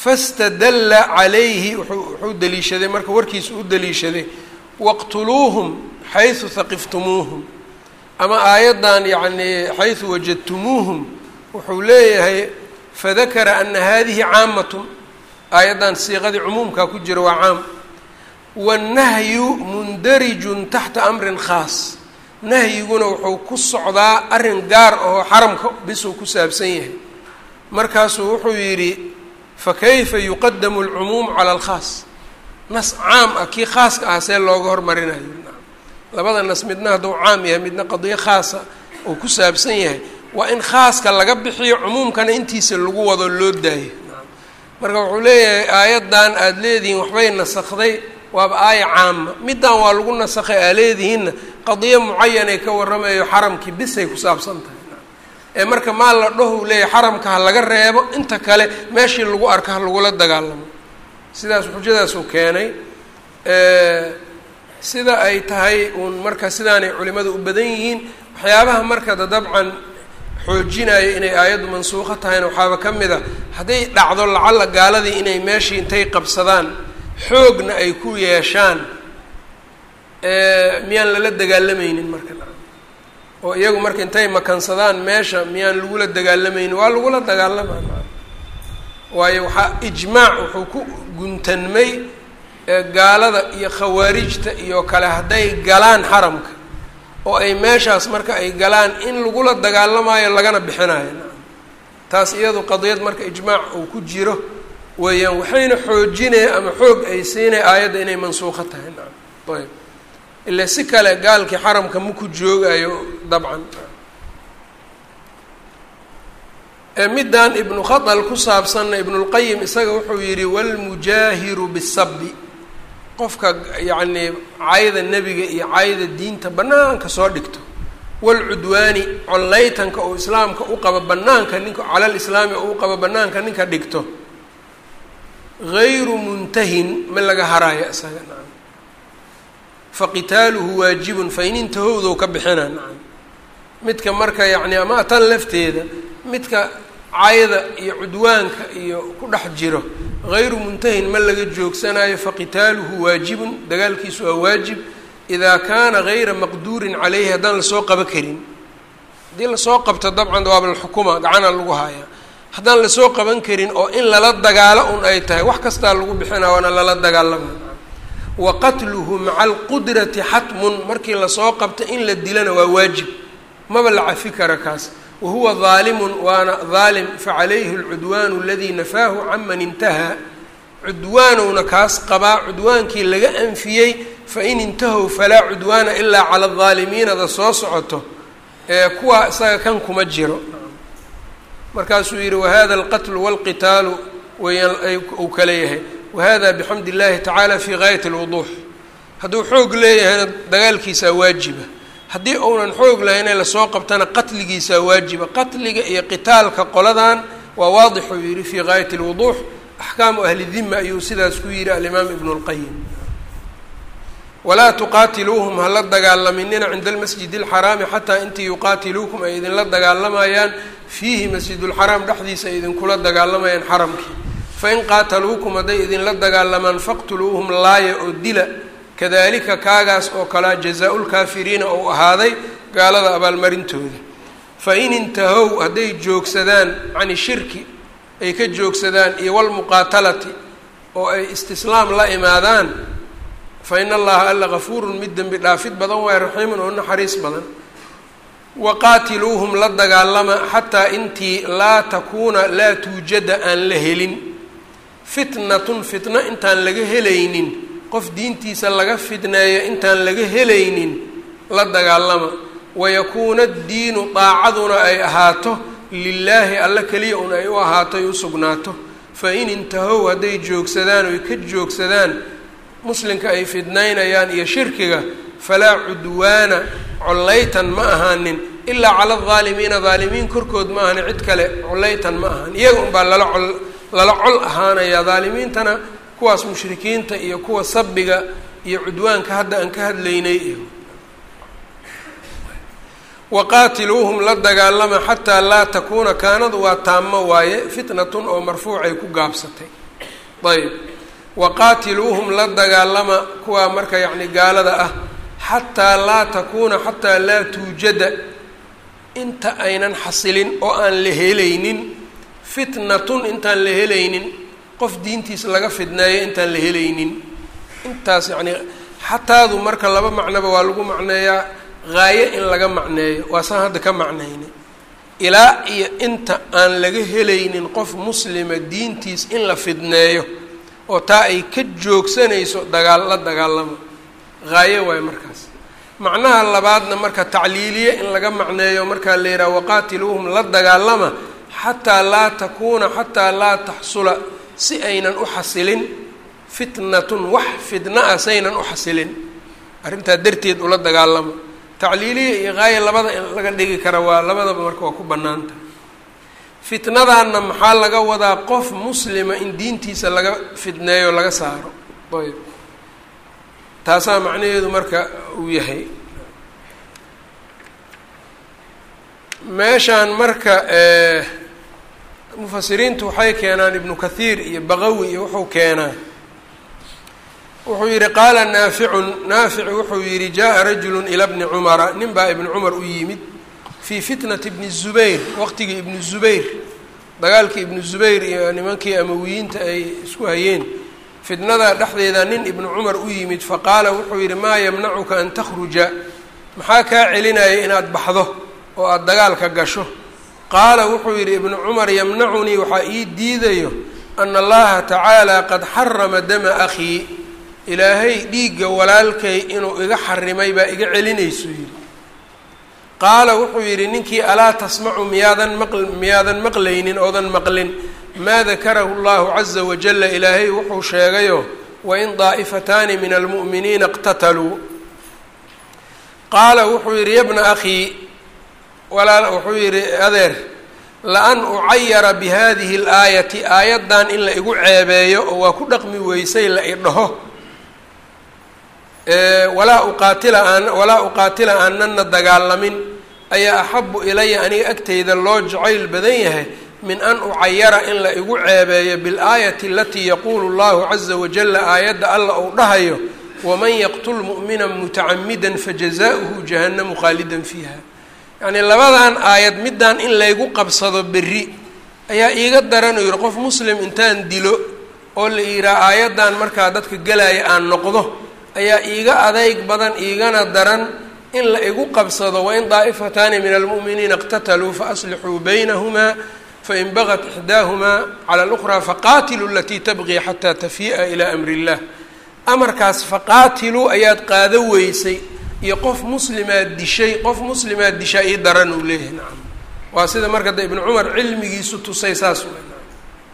S1: fastadalla calayhi wuxuu daliishaday marka warkiisa u daliishaday waqtuluuhum xaysu haqiftumuuhum ama aayaddan yacni xaysu wajadtumuuhum wuxuu leeyahay fadakara ana hadihi caamatun aayaddan siiqadii cumuumkaa ku jira waa caam wannahyu mundarijun taxta amrin khaas nahyiguna wuxuu ku socdaa arrin gaar ahoo xaramka bisuu ku saabsan yahay. Markaasuu wuxuu yidhi fakayfa yuqadamu alcumuumu cala alkhaas? Nas caam ah kii khaaska ah see looga hormarinayo. Labada nas midna hadduu caam yahay midna qadiyo khaasa uu ku saabsan yahay. Waa in khaaska laga bixiyo cumuumkana intiisa lagu wado loo daayo. Marka wuxuu leeyahay aayaddan aada leedihiin waxbay nasakday waaba aaya caama. Middan waa lagu nasakhay aa leedihiinna. Qadiyo mucayanay ka warramayo xaramkii bisay ku saabsan tahay ee marka maal la dhahu leeyahay xaramka ha laga reebo inta kale meeshii lagu arka ha lagula dagaalamo. Sidaas xujadaasuu keenay. Sida ay tahay uun marka sidaanay culimadu u badan yihiin waxyaabaha markada dabcan xoojinaya inay aayaddu mansuuqo tahayna waxaaba ka mid a. Hadday dhacdo lacalla gaaladii inay meeshii intay qabsadaan xoogna ay ku yeeshaan miyaan lala dagaalamaynin marka oo iyagu marka intay makansadaan meesha miyaan lagula dagaalamaynin waa lagula dagaalamaa waayo waxaa ijmaac wuxuu ku guntanmay gaalada iyo khawaarijta iyo kale hadday galaan xaramka oo ay meeshaas marka ay galaan in lagula dagaalamaayo lagana bixinayo taas iyadu qadiyad marka ijmaac uu ku jiro weeyaan waxayna xoojinaya ama xoog ay siinay aayadda inay mansuuqo tahay. Naam. Ayb. Ila si kale gaalkii xaramka ma ku joogayo dabcan. Middan ibnu khatal ku saabsanna ibnulqayim isaga wuxuu yidhi walmujaahiru bisabi qofka yacnii cayda nebiga iyo cayda diinta bannaanka soo dhigto. Walcudwaani collaytanka oo islaamka u qaba bannaanka ninka calal islaami oo u qaba bannaanka ninka dhigto gayru muntahin ma laga haraayo isaga nacam faqitaaluhu waajibun fain intahowdow ka bixina nacam midka marka yacni ama tan lafteeda midka cayda iyo cudwaanka iyo ku dhex jiro gayru muntahin ma laga joogsanayo faqitaaluhu waajibun dagaalkiisu waa waajib idaa kaana gayra maqduurin caleyhi haddaan la soo qaba karin haddii la soo qabto dabcan waaba laxukuma gacana lagu hayaa haddaan la soo qaban karin oo in lala dagaalo un ay tahay wax kastaa lagu bixina waana lala dagaalama wa qatluhu maca alqudrati xatmun markii la soo qabto in la dilana waa waajib. Maba la cafi kara kaas. Wahuwa daalimun waana daalim facalayhi alcudwaanu aladii nafaahu canman intahaa cudwaanowna kaas qabaa cudwaankii laga anfiyey fain intahow falaa cudwaana ilaa cala aldaalimiinada soo socoto ee kuwaa isaga kan kuma jiro markaasuu yidhi wahada alqatlu walqitaalu weyaan uu kale yahay. Wahada bixamd illahi tacaala fi gaayat alwuduux hadduu xoog leeyahayna dagaalkiisaa waajiba. Haddii uunan xoog lahaynee la soo qabtana qatligiisaa waajiba. Qatliga iyo qitaalka qoladan waa waadixuu yidhi fii gaayat alwuduux axkaamu ahli dima ayuu sidaas ku yidhi alimaam ibnu lqayim walaa tuqaatiluuhum hala dagaalaminina cinda almasjid alxaraami xataa intii yuqaatiluukum ay idinla dagaalamayaan fiihi masjidulxaraam dhexdiisa ay idinkula dagaalamayaan xaramkii. Fain qaataluukum hadday idinla dagaalamaan faqtuluuhum laaya oo dila. Kadalika kaagaas oo kalea jazaa-ulkaafiriina ou ahaaday gaalada abaalmarintooda. Fain intahow hadday joogsadaan cani shirki ay ka joogsadaan iyo walmuqaatalati oo ay istislaam la imaadaan fa in allaha alla gafuurun mid dembi dhaafid badan waay raxiimun oo naxariis badan waqaatiluuhum la dagaalama xataa intii laa takuuna laa tuujada aan la helin fitnatun fitno intaan laga helaynin qof diintiisa laga fidneeyo intaan laga helaynin la dagaalama wayakuuna addiinu daacaduna ay ahaato lilaahi alla keliya un ay u ahaato ay u sugnaato fa in intahow hadday joogsadaan oy ka joogsadaan muslimka ay fidnaynayaan iyo shirkiga falaa cudwaana collaytan ma ahaanin. Ilaa cala aldaalimiina daalimiin korkood ma ahani cid kale collaytan ma ahan iyaga unbaa lala col lala col ahaanaya daalimiintana kuwaas mushrikiinta iyo kuwa sabiga iyo cudwaanka hadda aan ka hadlaynay iyo waqaatiluuhum la dagaalama xataa laa takuuna kaanadu waa taamo waaye fitnatun oo marfuucay ku gaabsatay. Ayb waqaatiluuhum la dagaalama kuwaa marka yacni gaalada ah xataa laa takuuna xataa laa tuujada. Inta aynan xasilin oo aan la helaynin fitnatun intaan la helaynin qof diintiisa laga fidneeyo intaan la helaynin. Intaas yacni xataadu marka laba macnoba waa lagu macneeyaa haayo in laga macneeyo waa saan hadda ka macnaynay ilaa iyo inta aan laga helaynin qof muslima diintiis in la fidneeyo oo taa ay ka joogsanayso dagaal la dagaalamo haayo waayo markaas macnaha labaadna marka tacliiliye in laga macneeyo markaa la yidhaha waqaatiluuhum la dagaalama xataa laa takuuna xataa laa taxsula si aynan u xasilin fitnatun wax fidna ah saynan u xasilin arrintaa darteed ula dagaalamo tacliiliya iyo haayo labada in laga dhigi kara waa labadaba marka waa ku bannaanta fitnadaanna maxaa laga wadaa qof muslima in diintiisa laga fidneeyo laga saaro ayb taasaa macnaheedu marka uu yahay. Meeshaan marka mufasiriintu waxay keenaan ibnu kathiir iyo baqawi iyo wuxuu keenaa. Wuxuu yidhi qaala naaficun naafic wuxuu yidhi jaa rajulu ila bni cumara. Nin baa ibni cumar u yimid fii fitnati bni zubayr waqtigii ibni zubayr dagaalkii ibnu zubayr iyo nimankii amawiyiinta ay isku hayeen fitnada dhexdeeda nin ibnu cumar u yimid faqaala wuxuu yidhi maa yamnacuka an takhruja? Maxaa kaa celinaya inaad baxdo oo aada dagaalka gasho? Qaala wuxuu yidhi ibnu cumar yamnacunii waxaa ii diidayo ana allaha tacaala qad xarama dama akhii. Ilaahay dhiigga walaalkay inuu iga xarimay baa iga celinaysu yidhi qaala wuxuu yidhi ninkii alaa tasmacu miyaadan maq miyaadan maqlaynin oodan maqlin? Maa dakarahu llahu caza wajala ilaahay wuxuu sheegayo wain daa'ifataani min almu'miniina iqtataluu qaala wuxuu yidhi yabna akhii walaal wuxuu yidhi adeer la-an ucayara bi hadihi اlaayati aayaddan in la igu ceebeeyo oo waa ku dhaqmi weysay la idhaho walaa uqaatila aan walaa uqaatila aanana dagaalamin. Ayaa axabu ilaya aniga agteyda loo jacayl badan yahay min an ucayara in la igu ceebeeyo bilaayati alatii yaquulu llahu caza wajala aayadda alla uu dhahayo waman yaqtul mu'mina mutacamida fajazaؤuhu jahannamu khaalidan fiiha. Yacnii labadan aayad middaan in laygu qabsado berri ayaa iiga daranuu yihi qof muslim intaan dilo oo la yihaha aayaddan markaa dadka gelaya aan noqdo ayaa iiga adayg badan iigana daran in la igu qabsado wain daa'ifataani min almu'miniina اqtataluu faaslixuu baynahumaa fain bagat ixdaahumaa cala اlأkhraa faqaatiluu alatii tabqii xataa tafii'a ilaa amri اllah amarkaas faqaatiluu ayaad qaado weysay iyo qof muslimaad dishay qof muslimaad dishaa ii daran uu leeyahay nacam waa sida marka de ibnu cumar cilmigiisu tusay saas u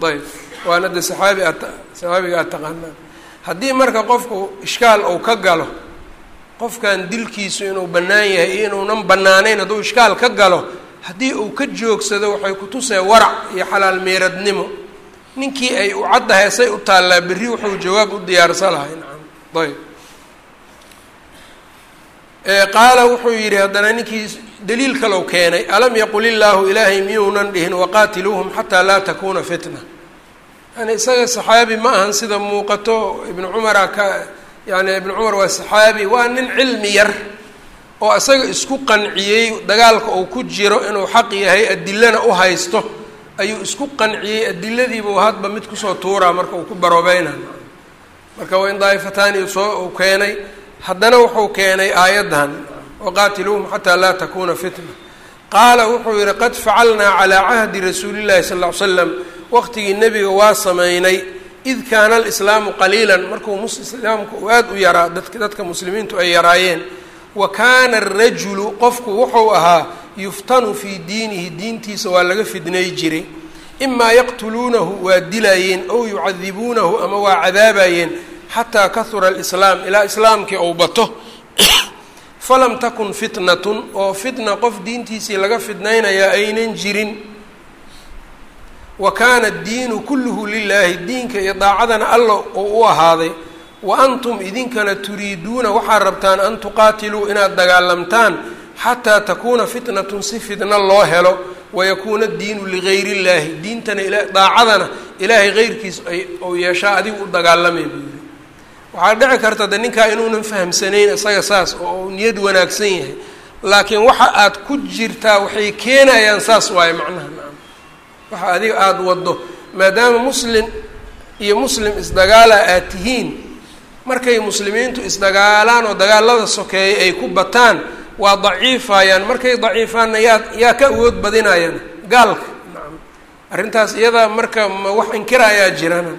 S1: ayb waana de saxaabi aad saxaabiga aad taqaanaan haddii marka qofku ishkaal uu ka galo qofkan dilkiisu inuu bannaan yahay iyo inuunan bannaanayn hadduu ishkaal ka galo haddii uu ka joogsado waxay kutusee warac iyo xalaal meeradnimo. Ninkii ay u caddahay say u taallaa berri wuxuu jawaab u diyaarsan lahay nacam. Ayb qaala wuxuu yidhi haddana ninkii daliil kalow keenay alam yaqul illaahu ilaahay miyuunan dhihin waqaatiluuhum xataa laa takuuna fitna yani isaga saxaabi ma ahan sida muuqato. Ibnu cumara ka yani ibnu cumar waa saxaabi waa nin cilmi yar oo isaga isku qanciyey dagaalka uu ku jiro inuu xaq yahay adilana u haysto. Ayuu isku qanciyey adiladiibuu hadba mid ku soo tuuraa marka uu ku baroobeynay marka waa in daa'ifataani soo keenay. Haddana wuxuu keenay aayaddan waqaatiluuhum xataa laa takuuna fitna. Qaala wuxuu yihi qad facalnaa calaa cahdi rasuuli llahi sal ly slam waqtigii nebiga waa sameynay id kaana alislaamu qaliilan markuu islaamku uu aada u yaraa dadk dadka muslimiintu ay yaraayeen wa kaana arajulu qofku wuxuu ahaa yuftanu fii diinihi diintiisa waa laga fidnay jiray imaa yaqtuluunahu waa dilaayeen ow yucadibuunahu ama waa cadaabayeen xataa kahura alislaam ilaa islaamkii ou bato. Falam takun fitnatun oo fitna qof diintiisii laga fidnaynayaa aynan jirin wa kaana addiinu kulluhu lilaahi diinka iyo daacadana alla oo u ahaaday wa antum idinkana turiiduuna waxaad rabtaan an tuqaatiluu inaad dagaalamtaan xataa takuuna fitnatun si fitna loo helo wayakuuna addiinu ligayr illaahi diintana daacadana ilaahay heyrkiis ou yeeshaa adigu u dagaalamay buu yidhi. Waxaa dhici karta de ninkaa inuunan fahamsanayn isaga saas oo niyad wanaagsan yahay laakiin waxa aad ku jirtaa waxay keenayaan saas waaye macnaha waxa adiga aada waddo maadaama muslim iyo muslim isdagaala aad tihiin. Markay muslimiintu isdagaalaan oo dagaalada sokeeyay ay ku bataan waa daciifayaan. Markay daciifaanna yaa yaa ka awood badinayaan. Gaalka arrintaas iyada marka ma wax inkira ayaa jirana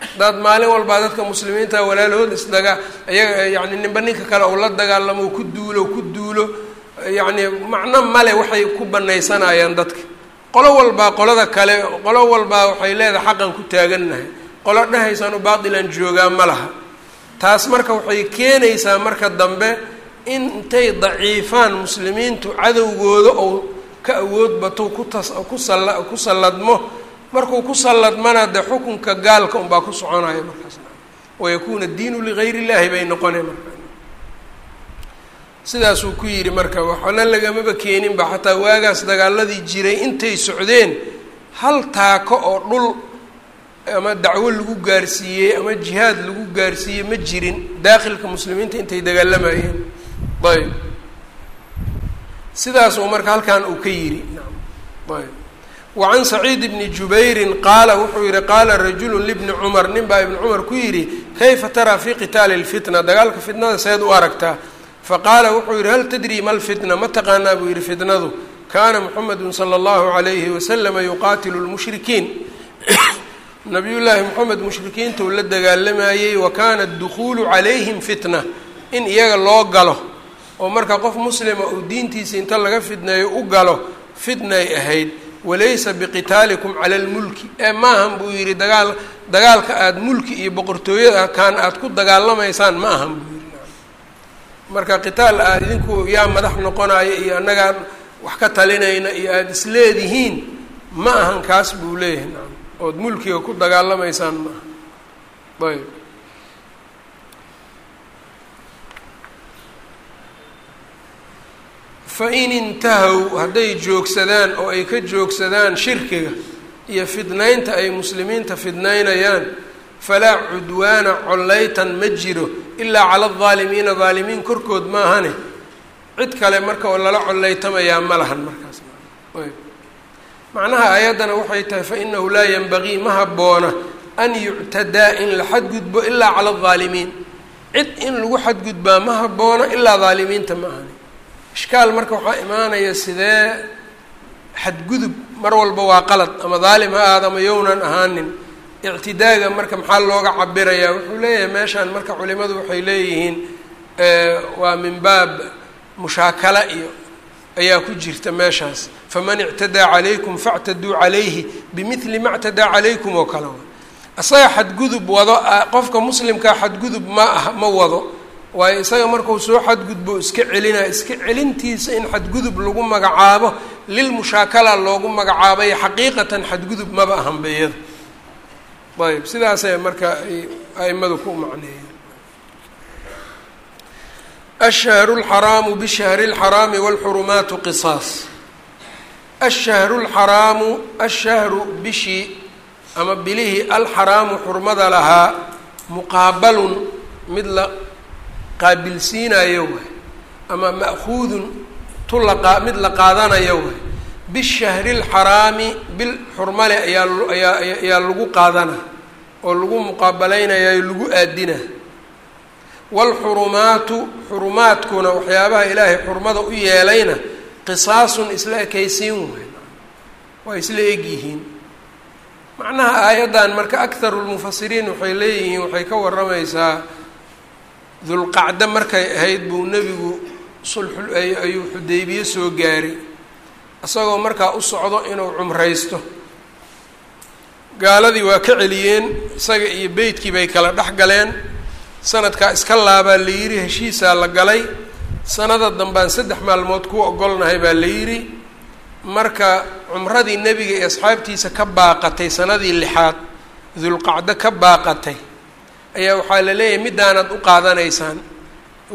S1: hadaad maalin walbaa dadka muslimiinta walaalahood isdaga iyaga yani ninba ninka kale ou la dagaalamo ku duulo ku duulo yacni macno male waxay ku banaysanayaan dadka qolo walbaa qolada kale qolo walbaa waxay leedahay xaqan ku taagannahay. Qolo dhehaysaanu baatilan joogaa ma laha. Taas marka waxay keenaysaa marka dambe in intay daciifaan muslimiintu cadowgooda ou ka awood bato ku salladmo. Markuu ku salladmana de xukunka gaalka unbaa ku soconaya markaasna wayakuuna addiinu ligayr illahi bay noqonay marka sidaasuu ku yidhi marka waxna lagamaba keeninba xataa waagaas dagaaladii jiray intay socdeen hal taako oo dhul ama dacwo lagu gaarsiiyey ama jihaad lagu gaarsiiyey ma jirin daakhilka muslimiinta intay dagaalamayeen. Ayb. Sidaasuu marka halkan uu ka yidhi. Ayb. Wa can saciid bni jubayrin qaala wuxuu yihi qaala rajulu libni cumar. Nin baa ibni cumar ku yidhi kayfa taraa fi qitaali lfitna dagaalka fitnada seed u aragtaa faqaala wuxuu yidhi hal tadrii ma lfitna ma taqaanaa? buu yidhi fitnadu kaana muxamedu sala allahu alayhi wasalama yuqaatilu lmushrikiin nabiyullaahi moxamed mushrikiinta uu la dagaalamayey wa kaana adukhuulu calayhim fitna. In iyaga loo galo oo marka qof muslima uu diintiisa inta laga fidneeyo u galo fitnay ahayd. Walaysa biqitaalikum cala lmulki ee maahan buu yidhi dagaal dagaalka aada mulki iyo boqortooyada kaan aada ku dagaalamaysaan ma ahan buu yidhi marka qitaal aad idinku yaa madax noqonaya iyo annagaan wax ka talinayna iyo aada isleedihiin ma ahan kaas buu leeyahay. Nacam ood mulkiga ku dagaalamaysaan ma aha. Ayb fain intahow hadday joogsadaan oo ay ka joogsadaan shirkiga iyo fidnaynta ay muslimiinta fidnaynayaan falaa cudwaana collaytan ma jiro ilaa cala aldaalimiina daalimiin korkood maahane cid kale marka oo lala collaytamayaa ma lahan markaas macnaha aayaddana waxay tahay fa inahu laa yanbagii ma habboona an yuctadaa in la xadgudbo ilaa cala aldaalimiin cid in lagu xadgudbaa ma habboona ilaa daalimiinta ma ahani ishkaal marka waxaa imaanaya sidee xadgudub mar walba waa qalad ama daalim ha aada ama yownan ahaanin ictidaaga marka maxaa looga cabirayaa wuxuu leeyahay meeshaan marka culimadu waxay leeyihiin waa min baab mushaakala iyo ayaa ku jirta meeshaas. Faman ictadaa calaykum factaduu calayhi bimidli ma ctadaa calaykum oo kale. Isaga xadgudub wado qofka muslimkaa xadgudub ma ah ma wado. Waayo isaga markuu soo xadgudbo iska celinaya iska celintiisa in xadgudub lagu magacaabo lilmushaakala loogu magacaabay xaqiiqatan xadgudub maba ahan beyada ayb sidaasay marka aimadu ku macneeyeen. Ashahru lxaraamu bishahri lxaraami wاlxurumaatu qisaas. Ashahru lxaraamu ashahru bishii ama bilihii alxaraamu xurmada lahaa muqaabalun mid la qaabilsiinayo waay ama ma'kuudun tu laqaa mid la qaadanayo waay. Bishahri lxaraami bil xurmale ayaa ayaa ayaa lagu qaadana oo lagu muqaabalaynayayo lagu aadina. Waalxurumaatu xurumaadkuna waxyaabaha ilaahay xurmada u yeelayna qisaasun isla ekaysiin waay waa isla egyihiin macnaha aayaddan marka akharu lmufasiriin waxay leeyihiin waxay ka warramaysaa dulqacdo markay ahayd buu nebigu sulxu ayuu xudaybiye soo gaaray. Isagoo markaa u socdo inuu cumraysto gaaladii waa ka celiyeen isaga iyo beytkii bay kala dhex galeen. Sanadkaa iska laabaa la yidhi heshiisaa la galay. Sanada dambaan saddex maalmood ku ogolnahay baa la yidhi. Marka cumradii nebiga iyo asxaabtiisa ka baaqatay sanadii lixaad dulqacdo ka baaqatay ayaa waxaa la leeyahay middaanaad u qaadanaysaan.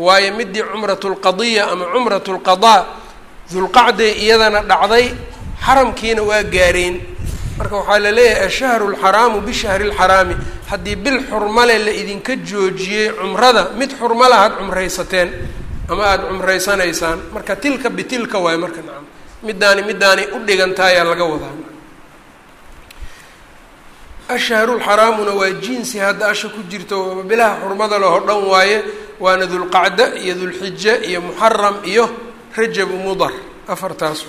S1: Waayo midii cumratulqadiya ama cumratulqadaa dulqacday iyadana dhacday xaramkiina waa gaareen marka waxaa la leeyahay ashahru lxaraamu bishahri lxaraami haddii bil xurmale la idinka joojiyey cumrada mid xurma lahaad cumraysateen ama aada cumraysanaysaan. Marka tilka bitilka waayo marka nacam middaani middaani u dhigantaa ayaa laga wadaa. Ashahru lxaraamuna waa jinsi hadda asha ku jirto bilaha xurmada leho dhan waaye waana dulqacda iyo dulxija iyo muxaram iyo rajabu mudar. Afartaas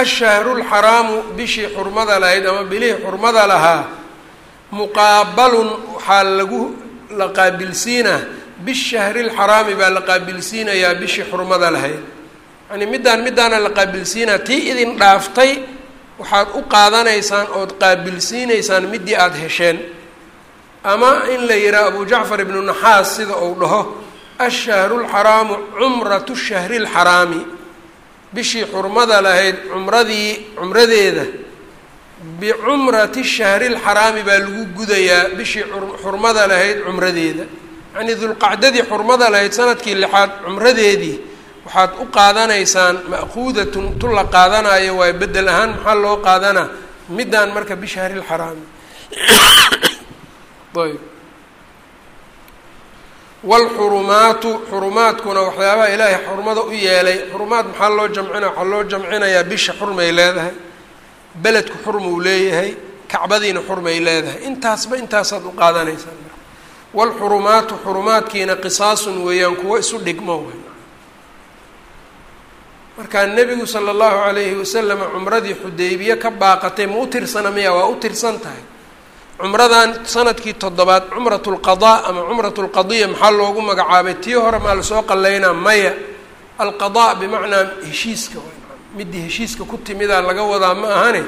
S1: ashahru lxaraamu bishii xurmada lahayd ama bilihii xurmada lahaa muqaabalun waxaa lagu la qaabilsiinaa bishahri lxaraami baa la qaabilsiinayaa bishii xurmada lahayd. Yani middaan middaana la qaabilsiinaa tii idin dhaaftay waxaad u qaadanaysaan ood qaabilsiinaysaan middii aada hesheen. Ama in la yidhaha abu jacfar ibnu naxaas sida uu dhaho ashahru lxaraamu cumratu shahri lxaraami bishii xurmada lahayd cumradii cumradeeda bicumrati shahri lxaraami baa lagu gudayaa bishii xurmada lahayd cumradeeda. Yacnii dulqacdadii xurmada lahayd sannadkii lixaad cumradeedii waxaad u qaadanaysaan ma'kuudatun tu la qaadanayo waay bedel ahaan maxaa loo qaadanaa? Middaan marka bishahri lxaraami ayb waalxurumaatu xurumaadkuna waxyaabaha ilaahay xurmada u yeelay xurumaad maxaa loo jamcina waxaa loo jamcinayaa bisha xurmay leedahay beledku xurmuu leeyahay kacbadiina xurmay leedahay intaasba intaasaad u qaadanaysaan waalxurumaatu xurumaadkiina qisaasun weeyaan kuwo isu dhigmo wey markaa nebigu sala allahu calayhi wasalam cumradii xudaybiye ka baaqatay ma u tirsana miya waa u tirsan tahay cumradan sannadkii toddobaad cumratu lqadaa ama cumratu lqadiya maxaa loogu magacaabay? Tii hore maa la soo qalaynaa maya. Alqadaa bimacnaa heshiiska midii heshiiska ku timidaa laga wadaa ma ahane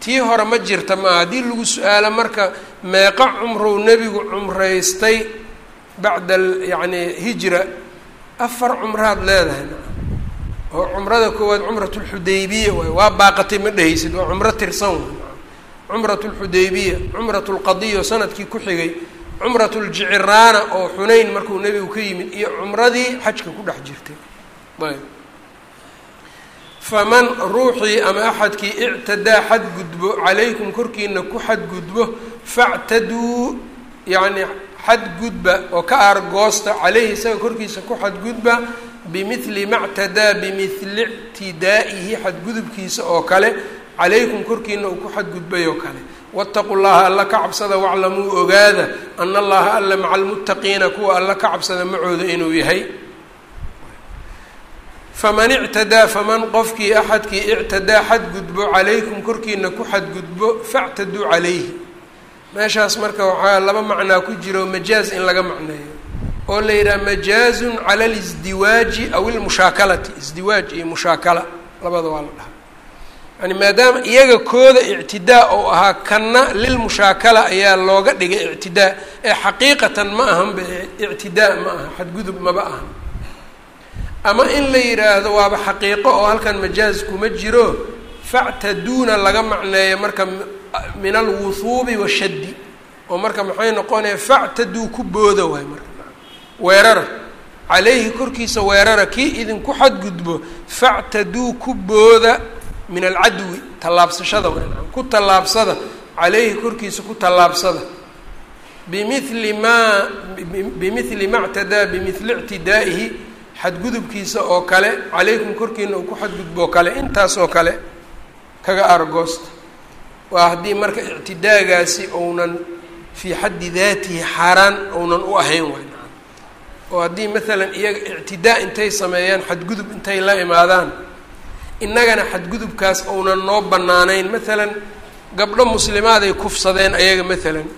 S1: tii hore ma jirta maaha haddii lagu su'aalo marka meeqa cumrow nebigu cumraystay bacda yacni hijra afar cumraad leedahay oo cumrada koowaad cumrat lxudaybiya waay waa baaqatay ma dhehaysid waa cumro tirsan way cumrat lxudaybiya cumrat lqadiya oo sannadkii ku xigay cumrat ljiciraana oo xunayn markuu nebigu ka yimid iyo cumradii xajka ku dhex jirtay. Faman ruuxii ama axadkii ictadaa xadgudbo calaykum korkiina ku xadgudbo factaduu yacni xadgudba oo ka aargoosta caleyhi isaga korkiisa ku xadgudba bimili ma ctadaa bimili ictidaa'ihi xadgudubkiisa oo kale calaykum korkiina uu ku xadgudbay oo kale. Waataquu llaha alla ka cabsada waclamuu ogaada ana allaha alla maca almuttaqiina kuwa alla ka cabsada macooda inuu yahay. Faman ictadaa faman qofkii axadkii ictadaa xadgudbo calaykum korkiina ku xadgudbo factaduu calayhi. Meeshaas marka waxaa laba macnaa ku jiro majaaz in laga macneeyo. Oo la yidhaha majaazun cala lisdiwaaji aw ilmushaakalati isdiwaaj iyo mushaakala. Labada waa la dhahaa yani maadaama iyaga kooda ictidaa oo ahaa kanna lilmushaakala ayaa looga dhigay ictidaa. Ee xaqiiqatan ma ahanba ictidaa ma aha xadgudub maba ahan. Ama in la yidhaahdo waaba xaqiiqo oo halkan majaaz kuma jiro factaduuna laga macneeyo marka min alwuhuubi washaddi oo marka maxay noqonaya factaduu ku booda waay marka. Weerara calayhi korkiisa weerara kii idinku xadgudbo factaduu ku booda min alcadwi tallaabsashada ku tallaabsada calayhi korkiisa ku tallaabsada. Bimili maa bimili ma ctadaa bimili ictidaa'ihi xadgudubkiisa oo kale calaykum korkiina uu ku xadgudboo kale intaas oo kale kaga argoosta waa haddii marka ictidaagaasi ounan fii xaddi daatihi xaaraan ounan u ahayn waay oo haddii maalan iyaga ictidaa intay sameeyaan xadgudub intay la imaadaan innagana xadgudubkaas ounan noo bannaanayn. Maalan gabdho muslimaad ay kufsadeen ayaga maalan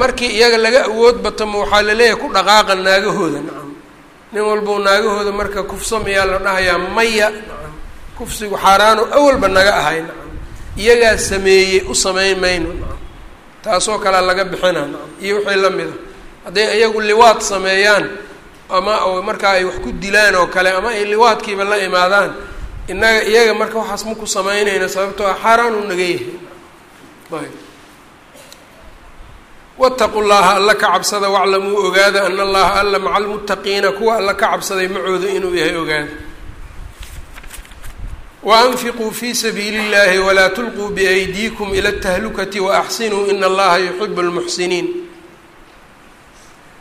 S1: markii iyaga laga awood batamo waxaa la leeyahay ku dhaqaaqa naagahooda nacam. Nin walbau naagahooda marka kufsamayaa la dhahayaa maya. Nacam. Kufsigu xaaraano awalba naga ahay nacam. Iyagaa sameeyey u samayn mayno nacam. Taasoo kalea laga bixina nacam. Iyo wixii la mida hadday iyagu liwaad sameeyaan ama markaa ay wax ku dilaan oo kale ama ay liwaadkiiba la imaadaan innaga iyaga marka waxaas ma ku samaynayna sababtoo ah xaaraan uu naga yahay. Ayb waataquu llaha alla ka cabsada waclamuu ogaada ana allaha alla maca almuttaqiina kuwa alla ka cabsaday macooda inuu yahay ogaada. Waanfiquu fi sabiili اllahi walaa tulquu biaydiikum ila اtahlukati waaxsinuu ina allaha yuxibu lmuxsiniin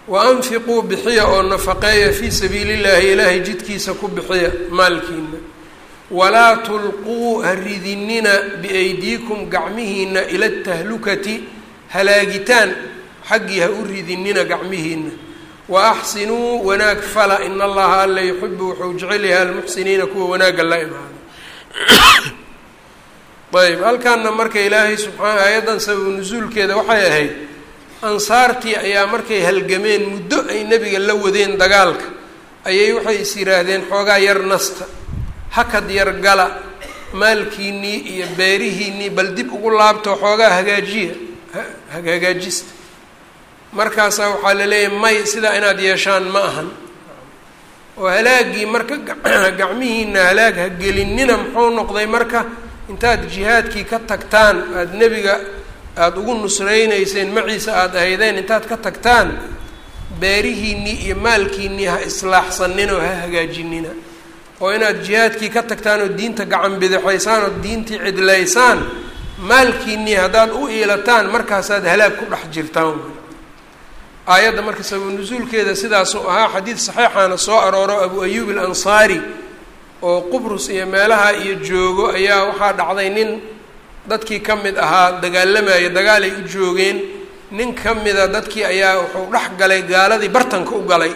S1: waanfiquu bixiya oo nafaqeeya fii sabiili llahi ilaahay jidkiisa ku bixiya maalkiina walaa tulquu ha ridinina biaydiikum gacmihiina ila tahlukati halaagitaan xaggii ha u ridinina gacmihiina wa axsinuu wanaag fala in allaha alla yuxibu wuxuu jecel yahay almuxsiniina kuwa wanaagga la imaado. Ayb halkaana marka ilaahay subxaana aayaddan sababu nusuulkeeda waxay ahayd ansaartii ayaa markay halgameen muddo ay nebiga la wadeen dagaalka ayay waxay is yidhaahdeen xoogaa yar nasta hakad yar gala maalkiinnii iyo beerihiinnii bal dib ugu laabto xoogaa hagaajiya hagaajista markaasaa waxaa la leeyahay may sidaa inaad yeeshaan ma ahan. Oo halaaggii marka gacmihiina halaag ha gelinina muxuu noqday marka intaad jihaadkii ka tagtaan aada nebiga aada ugu nusraynayseen maciisa aada ahaydeen intaad ka tagtaan beerihiinnii iyo maalkiinnii ha islaaxsanina oo ha hagaajinina oo inaad jihaadkii ka tagtaan oo diinta gacan bidixaysaan oo diintii cidlaysaan maalkiinnii haddaad u iilataan markaasaad halaag ku dhex jirtaan aayadda marka sabab nusuulkeeda sidaasuu ahaa xadiid saxiixaana soo arooro abu ayuub alansaari oo qubrus iyo meelaha iyo joogo ayaa waxaa dhacday nin dadkii ka mid ahaa dagaalamaya dagaalay u joogeen. Nin ka mida dadkii ayaa wuxuu dhex galay gaaladii bartanka u galay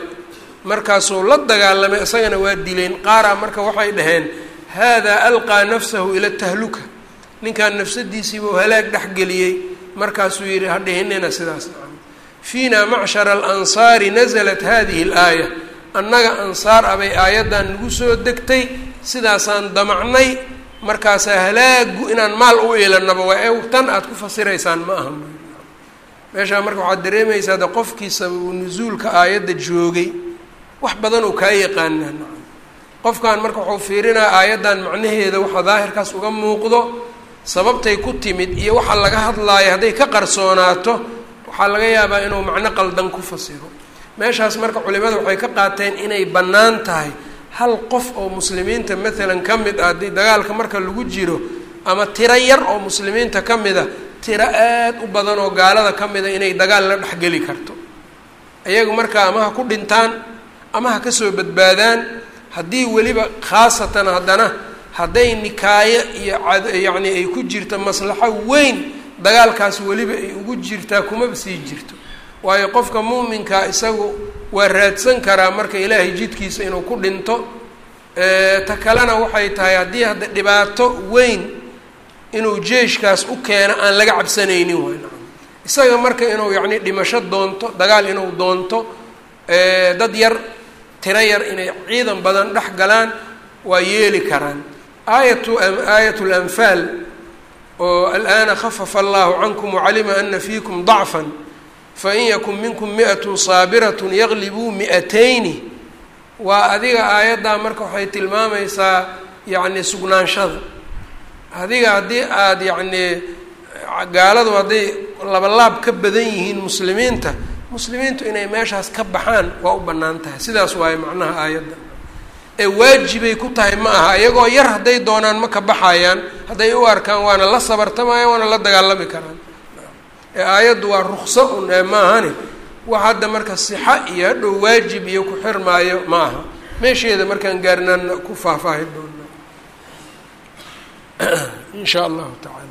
S1: markaasuu la dagaalamay isagana waa dileen. Qaaraa marka waxay dhaheen haadaa alqaa nafsahu ila tahluka. Ninkan nafsadiisiibuu halaag dhexgeliyey markaasuu yidhi hadhihinina sidaas. Fiina macshara alansaari nasalat hadihi alaaya. Annaga ansaar abay aayaddan nagu soo degtay sidaasaan damacnay. Markaasaa halaagu inaan maal u iilanaba waa e tan aada ku fasiraysaan ma aha meeshaa marka waxaad dareemaysaa de qofkii sababu nusuulka aayadda joogay wax badan oo kaa yaqaanaa. Qofkan marka wuxuu fiirinaya aayaddan macnaheeda waxa daahirkaas uga muuqdo sababtay ku timid iyo waxa laga hadlaayo hadday ka qarsoonaato waxaa laga yaabaa inuu macno qaldan ku fasiro. Meeshaas marka culimada waxay ka qaateen inay bannaan tahay hal qof oo muslimiinta maalan ka mid ah haddii dagaalka marka lagu jiro ama tiro yar oo muslimiinta ka mid a tiro aad u badan oo gaalada ka mid a inay dagaal la dhexgeli karto. Iyagu marka ama ha ku dhintaan ama ha ka soo badbaadaan haddii weliba khaasatan haddana hadday nikaayo iyo yacni ay ku jirto maslaxo weyn dagaalkaas weliba ay ugu jirtaa kumaba sii jirto. Waayo qofka muuminkaa isagu waa raadsan karaa marka ilaahay jidkiisa inuu ku dhinto. Ta kalena waxay tahay haddii hadda dhibaato weyn inuu jeeshkaas u keeno aan laga cabsanaynin waay nacam. Isaga marka inuu yacni dhimasho doonto dagaal inuu doonto dad yar tiro yar inay ciidan badan dhex galaan waa yeeli karaan. Aayatu aayat lanfaal oo alana khafafa allahu cankum wacalima ana fiikum dacfan fain yakun minkum mi'atun saabiratun yaglibuu mi'atayni. Waa adiga aayaddaa marka waxay tilmaamaysaa yacni sugnaanshada. Adiga haddii aada yacnii gaaladu hadday labalaab ka badan yihiin muslimiinta muslimiintu inay meeshaas ka baxaan waa u bannaan tahay. Sidaas waaye macnaha aayadda. Ee waajibay ku tahay ma aha iyagoo yar hadday doonaan ma ka baxayaan hadday u arkaan waana la sabartamayaan waana la dagaalami karaan. Ee aayaddu waa rukso un ee maahani wax hadda marka sixa iyo hadhow waajib iyo ku xirmaayo ma aha. Meesheeda markaan gaarnaan ku faahfaahi doona in sha allahu tacaala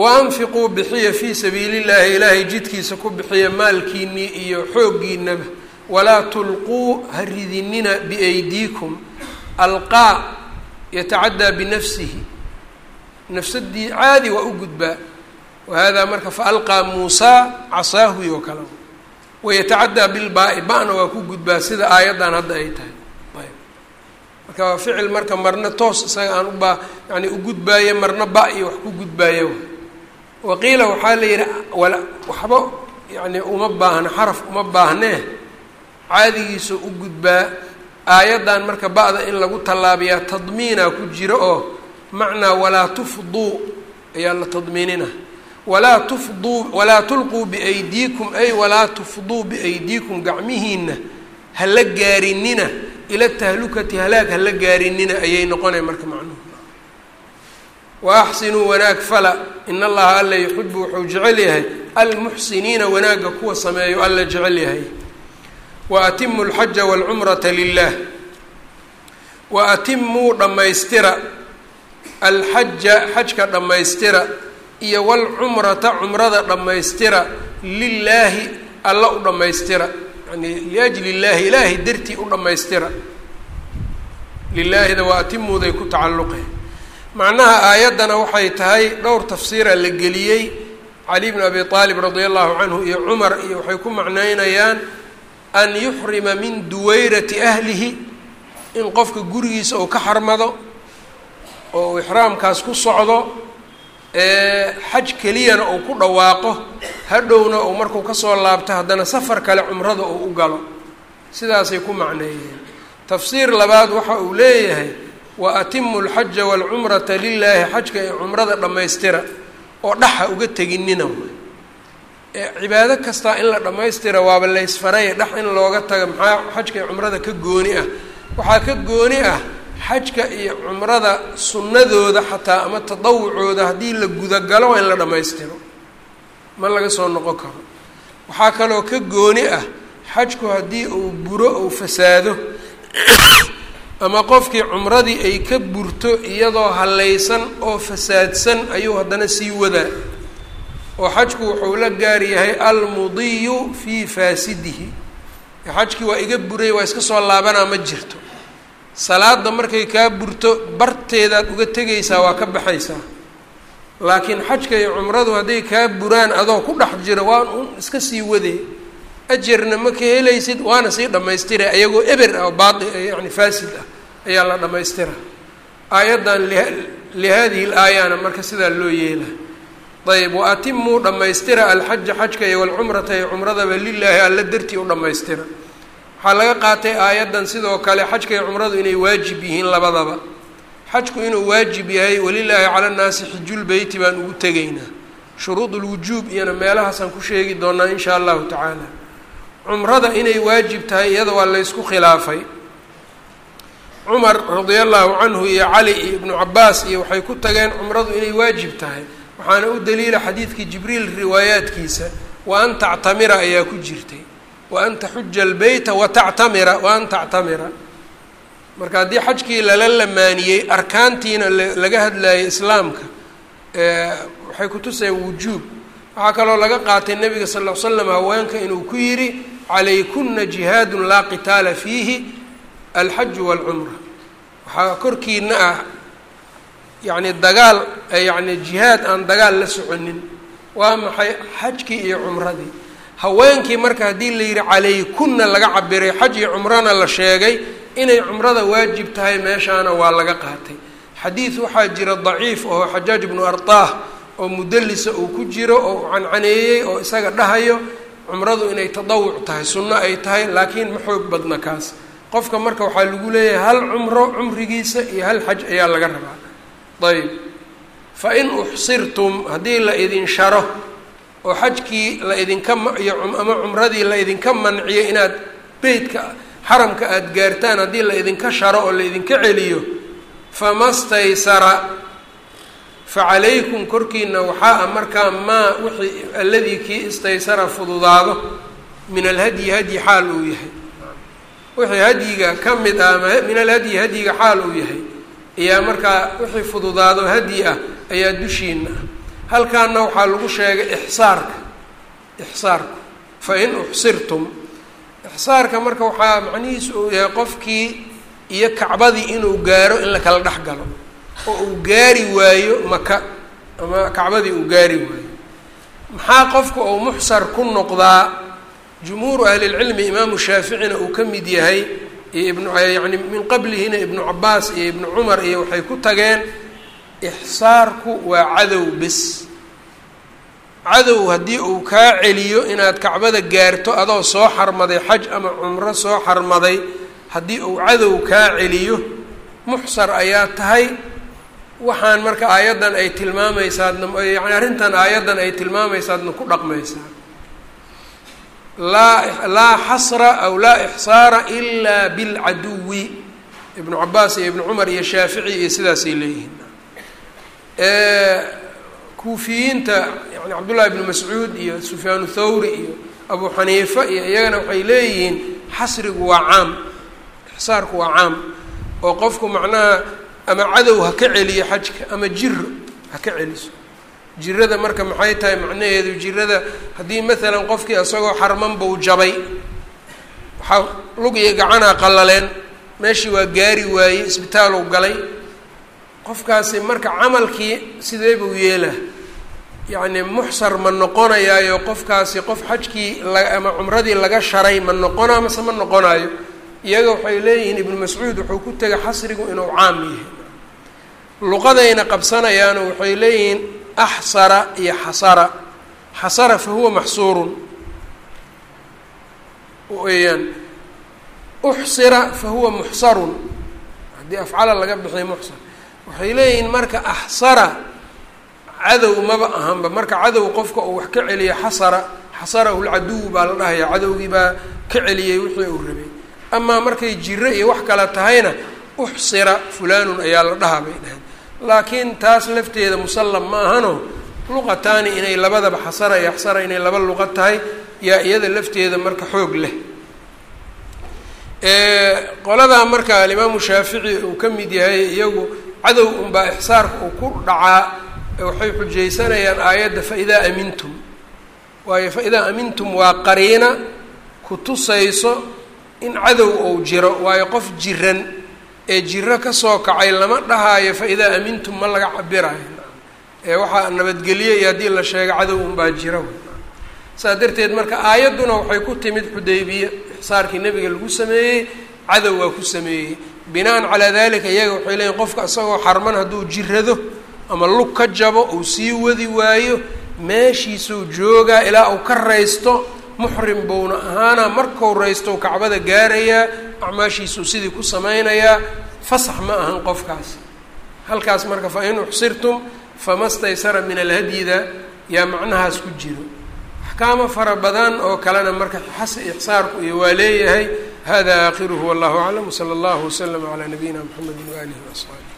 S1: wa bixiya fii sabiili llahi ilaahay jidkiisa ku bixiya maalkiinii iyo xooggiinaba walaa tulquu ha ridinina biaydiikum alqaa yatacaddaa binafsihi nafsadii caadi waa u gudbaa wahada marka faalqaa muusaa casaahu iyo kale wayatacaddaa bilbaa-i waa ku gudbaa sida aayaddan hadda ay tahay ayb marka waa ficil marka marna toos isaga aan ubaa yani u gudbaayo marna ba iyo wax ku gudbaayo waqiila waxaa la yidhi wala waxba yani uma baahna xaraf uma baahnee. Caadigiisa u gudbaa aayaddan marka ba-da in lagu tallaabiyaa tadmiinaa ku jiro oo macnaa walaa tufduu ayaa la tadmiinina. Walaa tufduu walaa tulquu biaydiikum ay walaa tufduu biaydiikum gacmihiina hala gaarinina ila tahlukati halaag hala gaarinina ayay noqonay marka macnuhu wa axsinuu wanaag fala in allaha alla yuxibu wuxuu jecel yahay almuxsiniina wanaagga kuwa sameeyo alla jecel yahay wa atimu alxaja waalcumrata lilah wa atimuu dhammaystira alxaja xajka dhammaystira iyo walcumrata cumrada dhammaystira lilaahi alla u dhammaystira yani liajli illaahi ilaahay dartii u dhammaystira lilaahida waa atimuuday ku tacalluqeen macnaha aayaddana waxay tahay dhowr tafsiira la geliyey cali bn abi aalib radia allahu canhu iyo cumar iyo waxay ku macnaynayaan an yuxrima min duwayrati ahlihi in qofka gurigiisa uu ka xarmado oo uu ixraamkaas ku socdo xaj keliyana uu ku dhawaaqo hadhowna uu markuu ka soo laabto haddana safar kale cumrada uu u galo sidaasay ku macneeyeen tafsiir labaad waxa uu leeyahay wa atimu lxaja waalcumrata lilaahi xajka iyo cumrada dhammaystira oo dhaxa uga teginina cibaado kastaa in la dhammaystira waaba laysfaray dhex in looga taga maxaa xajka iyo cumrada ka gooni ah? Waxaa ka gooni ah xajka iyo cumrada sunnadooda xataa ama tadawucooda haddii la gudagalo in la dhammaystiro. Ma laga soo noqon karo. Waxaa kaloo ka gooni ah xajku haddii uu buro uu fasaado ama qofkii cumradii ay ka burto iyadoo hallaysan oo fasaadsan ayuu haddana sii wadaa. Oo xajku wuxuu la gaar yahay almudiyu fii faasidihi. Xajkii waa iga buray waa iska soo laabanaa ma jirto. Salaada markay kaa burto barteedaad uga tegaysaa waa ka baxaysaa. Laakiin xajka iyo cumradu hadday kaa buraan adoo ku dhex jiro waa un iska sii wadee ajarna ma ka helaysid waana sii dhammaystira ayagoo eber ah oo baai yani faasid ah ayaa la dhammaystira. Aayaddan lihadihi laayana marka sidaa loo yeela. Ayb wa atimuu dhammaystira alxaja xajka iyo walcumrata iyo cumradaba lilaahi alla dartii u dhammaystira. Waxaa laga qaatay aayaddan sidoo kale xajka iyo cumradu inay waajib yihiin labadaba. Xajku inuu waajib yahay walilaahi cala nnaasi xijulbeyti baan ugu tegaynaa. Shuruud ulwujuub iyona meelahaasaan ku sheegi doonaa in shaa allahu tacaala cumrada inay waajib tahay iyada waa laysku khilaafay. Cumar radia allahu canhu iyo cali iyo ibnu cabaas iyo waxay ku tageen cumradu inay waajib tahay. Waxaana u daliila xadiidkii jibriil riwaayaadkiisa wa an tactamira ayaa ku jirtay. Wa an taxuja albeyta watactamira wa an tactamira. Marka haddii xajkii lala lamaaniyey arkaantiina laga hadlayay islaamka waxay kutusayeen wujuub waxaa kaloo laga qaatay nabiga sal l slam haweenka inuu ku yidhi calaykuna jihaadun laa qitaala fiihi alxaju waalcumra. Waxaa korkiina ah yacni dagaal yacni jihaad aan dagaal la soconin. Waa maxay xajkii iyo cumradii? Haweenkii marka haddii la yidhi calaykuna laga cabiray xaj iyo cumrana la sheegay inay cumrada waajib tahay meeshaana waa laga qaatay. Xadiid waxaa jira daciif oo xajaaj ibnu artaah oo mudalisa uu ku jiro oo uu cancaneeyey oo isaga dhahayo cumradu inay tadawuc tahay sunno ay tahay laakiin ma xoog badna kaas. Qofka marka waxaa lagu leeyahay hal cumro cumrigiisa iyo hal xaj ayaa laga rabaa. Ayb fa in uxsirtum haddii la idin sharo oo xajkii la idinka iyo ama cumradii la idinka manciyo inaad beytka xaramka aada gaartaan haddii la idinka sharo oo la idinka celiyo fama staysara fa calaykum korkiina waxaa ah markaa maa wixii alladii kii istaysara fududaado min alhadyi hadyi xaal uu yahay. Wixii hadyiga ka mid ah min alhadyi hadyiga xaal uu yahay. Ayaa markaa wixii fududaado hadyi ah ayaa dushiina ah. Halkaana waxaa lagu sheegay ixsaarka. Ixsaarku fa in uxsirtum. Ixsaarka marka waxaa macnihiisu uu yahay qofkii iyo kacbadii inuu gaaro in la kala dhex galo oo uu gaari waayo maka ama kacbadii uu gaari waayo. Maxaa qofka uu muxsar ku noqdaa? Jumhuuru ahlilcilmi imaamu shaaficina uu ka mid yahay iyo ibnu yani min qablihina ibnu cabaas iyo ibnu cumar iyo waxay ku tageen ixsaarku waa cadow bis. Cadow haddii uu kaa celiyo inaad kacbada gaarto adoo soo xarmaday xaj ama cumro soo xarmaday haddii uu cadow kaa celiyo muxsar ayaa tahay waxaan marka aayaddan ay tilmaamaysaadna yani arrintan aayaddan ay tilmaamaysaadna ku dhaqmaysaa. Laa laa xasra aw laa ixsaara ilaa bilcaduwi ibnu cabaas iyo ibnu cumar iyo shaafici iyo sidaasay leeyihiin. Kuufiyiinta yani cabdullahi ibnu mascuud iyo sufyaanu thawri iyo abu xaniifa iyo iyagana waxay leeyihiin xasrigu waa caam ixsaarku waa caam. Oo qofku macnaha ama cadow ha ka celiyo xajka ama jiro ha ka celiso. Jirada marka maxay tahay macnaheedu jirada haddii maalan qofkii isagoo xarman buu jabay waxaa lug iyo gacanaa qallaleen meeshii waa gaari waayey isbitaaluu galay qofkaasi marka camalkii sidee buu yeelaa? Yacni muxsar ma noqonayaayo qofkaasi qof xajkii la ama cumradii laga sharay ma noqonaa mase ma noqonayo iyaga waxay leeyihiin ibnu mascuud wuxuu ku tegay xasrigu inuu caam yahay. Luqadayna qabsanayaano waxay leeyihiin axsara iyo xasara. Xasara fa huwa maxsuurun. Weeyaan. Uxsira fa huwa muxsarun. Haddii afcala laga bixiyo muxsan waxay leeyihiin marka axsara cadow maba ahanba. Marka cadow qofka uu wax ka celiya xasara xasarahu lcaduw baa la dhahaya cadowgii baa ka celiyey wixii uu rabay amaa markay jiro iyo wax kale tahayna uxsira fulanun ayaa la dhahaa bay dhaheen laakiin taas lafteeda musallam ma ahano luqataani inay labadaba xasara iyo axsara inay laba luqa tahay yaa iyada lafteeda marka xoog leh. Qoladaa marka alimaamu shaafici uu ka mid yahay iyagu cadow unbaa ixsaarka uu ku dhacaa waxay xujaysanayaan aayadda faidaa amintum. Waayo faidaa amintum waa qariina ku tusayso in cadow ou jiro waayo qof jiran ee jiro ka soo kacay lama dhahaayo faidaa amintum ma laga cabirayo ee waxaa nabadgelye iyo haddii la sheego cadow unbaa jira saas darteed marka aayadduna waxay ku timid xudaybiya ixsaarkii nebiga lagu sameeyey cadow waa ku sameeyey. Binaan calaa dalika iyaga waxay leeyiin qofka isagoo xarman hadduu jirado ama lug ka jabo uu sii wadi waayo meeshiisuu joogaa ilaa uu ka raysto muxrim buuna ahaana markuu raysto kacbada gaarayaa acmaashiisuu sidii ku samaynayaa fasax ma ahan qofkaas. Halkaas marka fa in uxsirtum fama staysara min alhadyida yaa macnahaas ku jiro. Axkaamo fara badan oo kalena marka xas ixsaarku iyo waa leeyahay hada aakhiruhu wallahu aclam wsala allahu waslama calaa nabiyina mxamedi waaalihi waasxaabi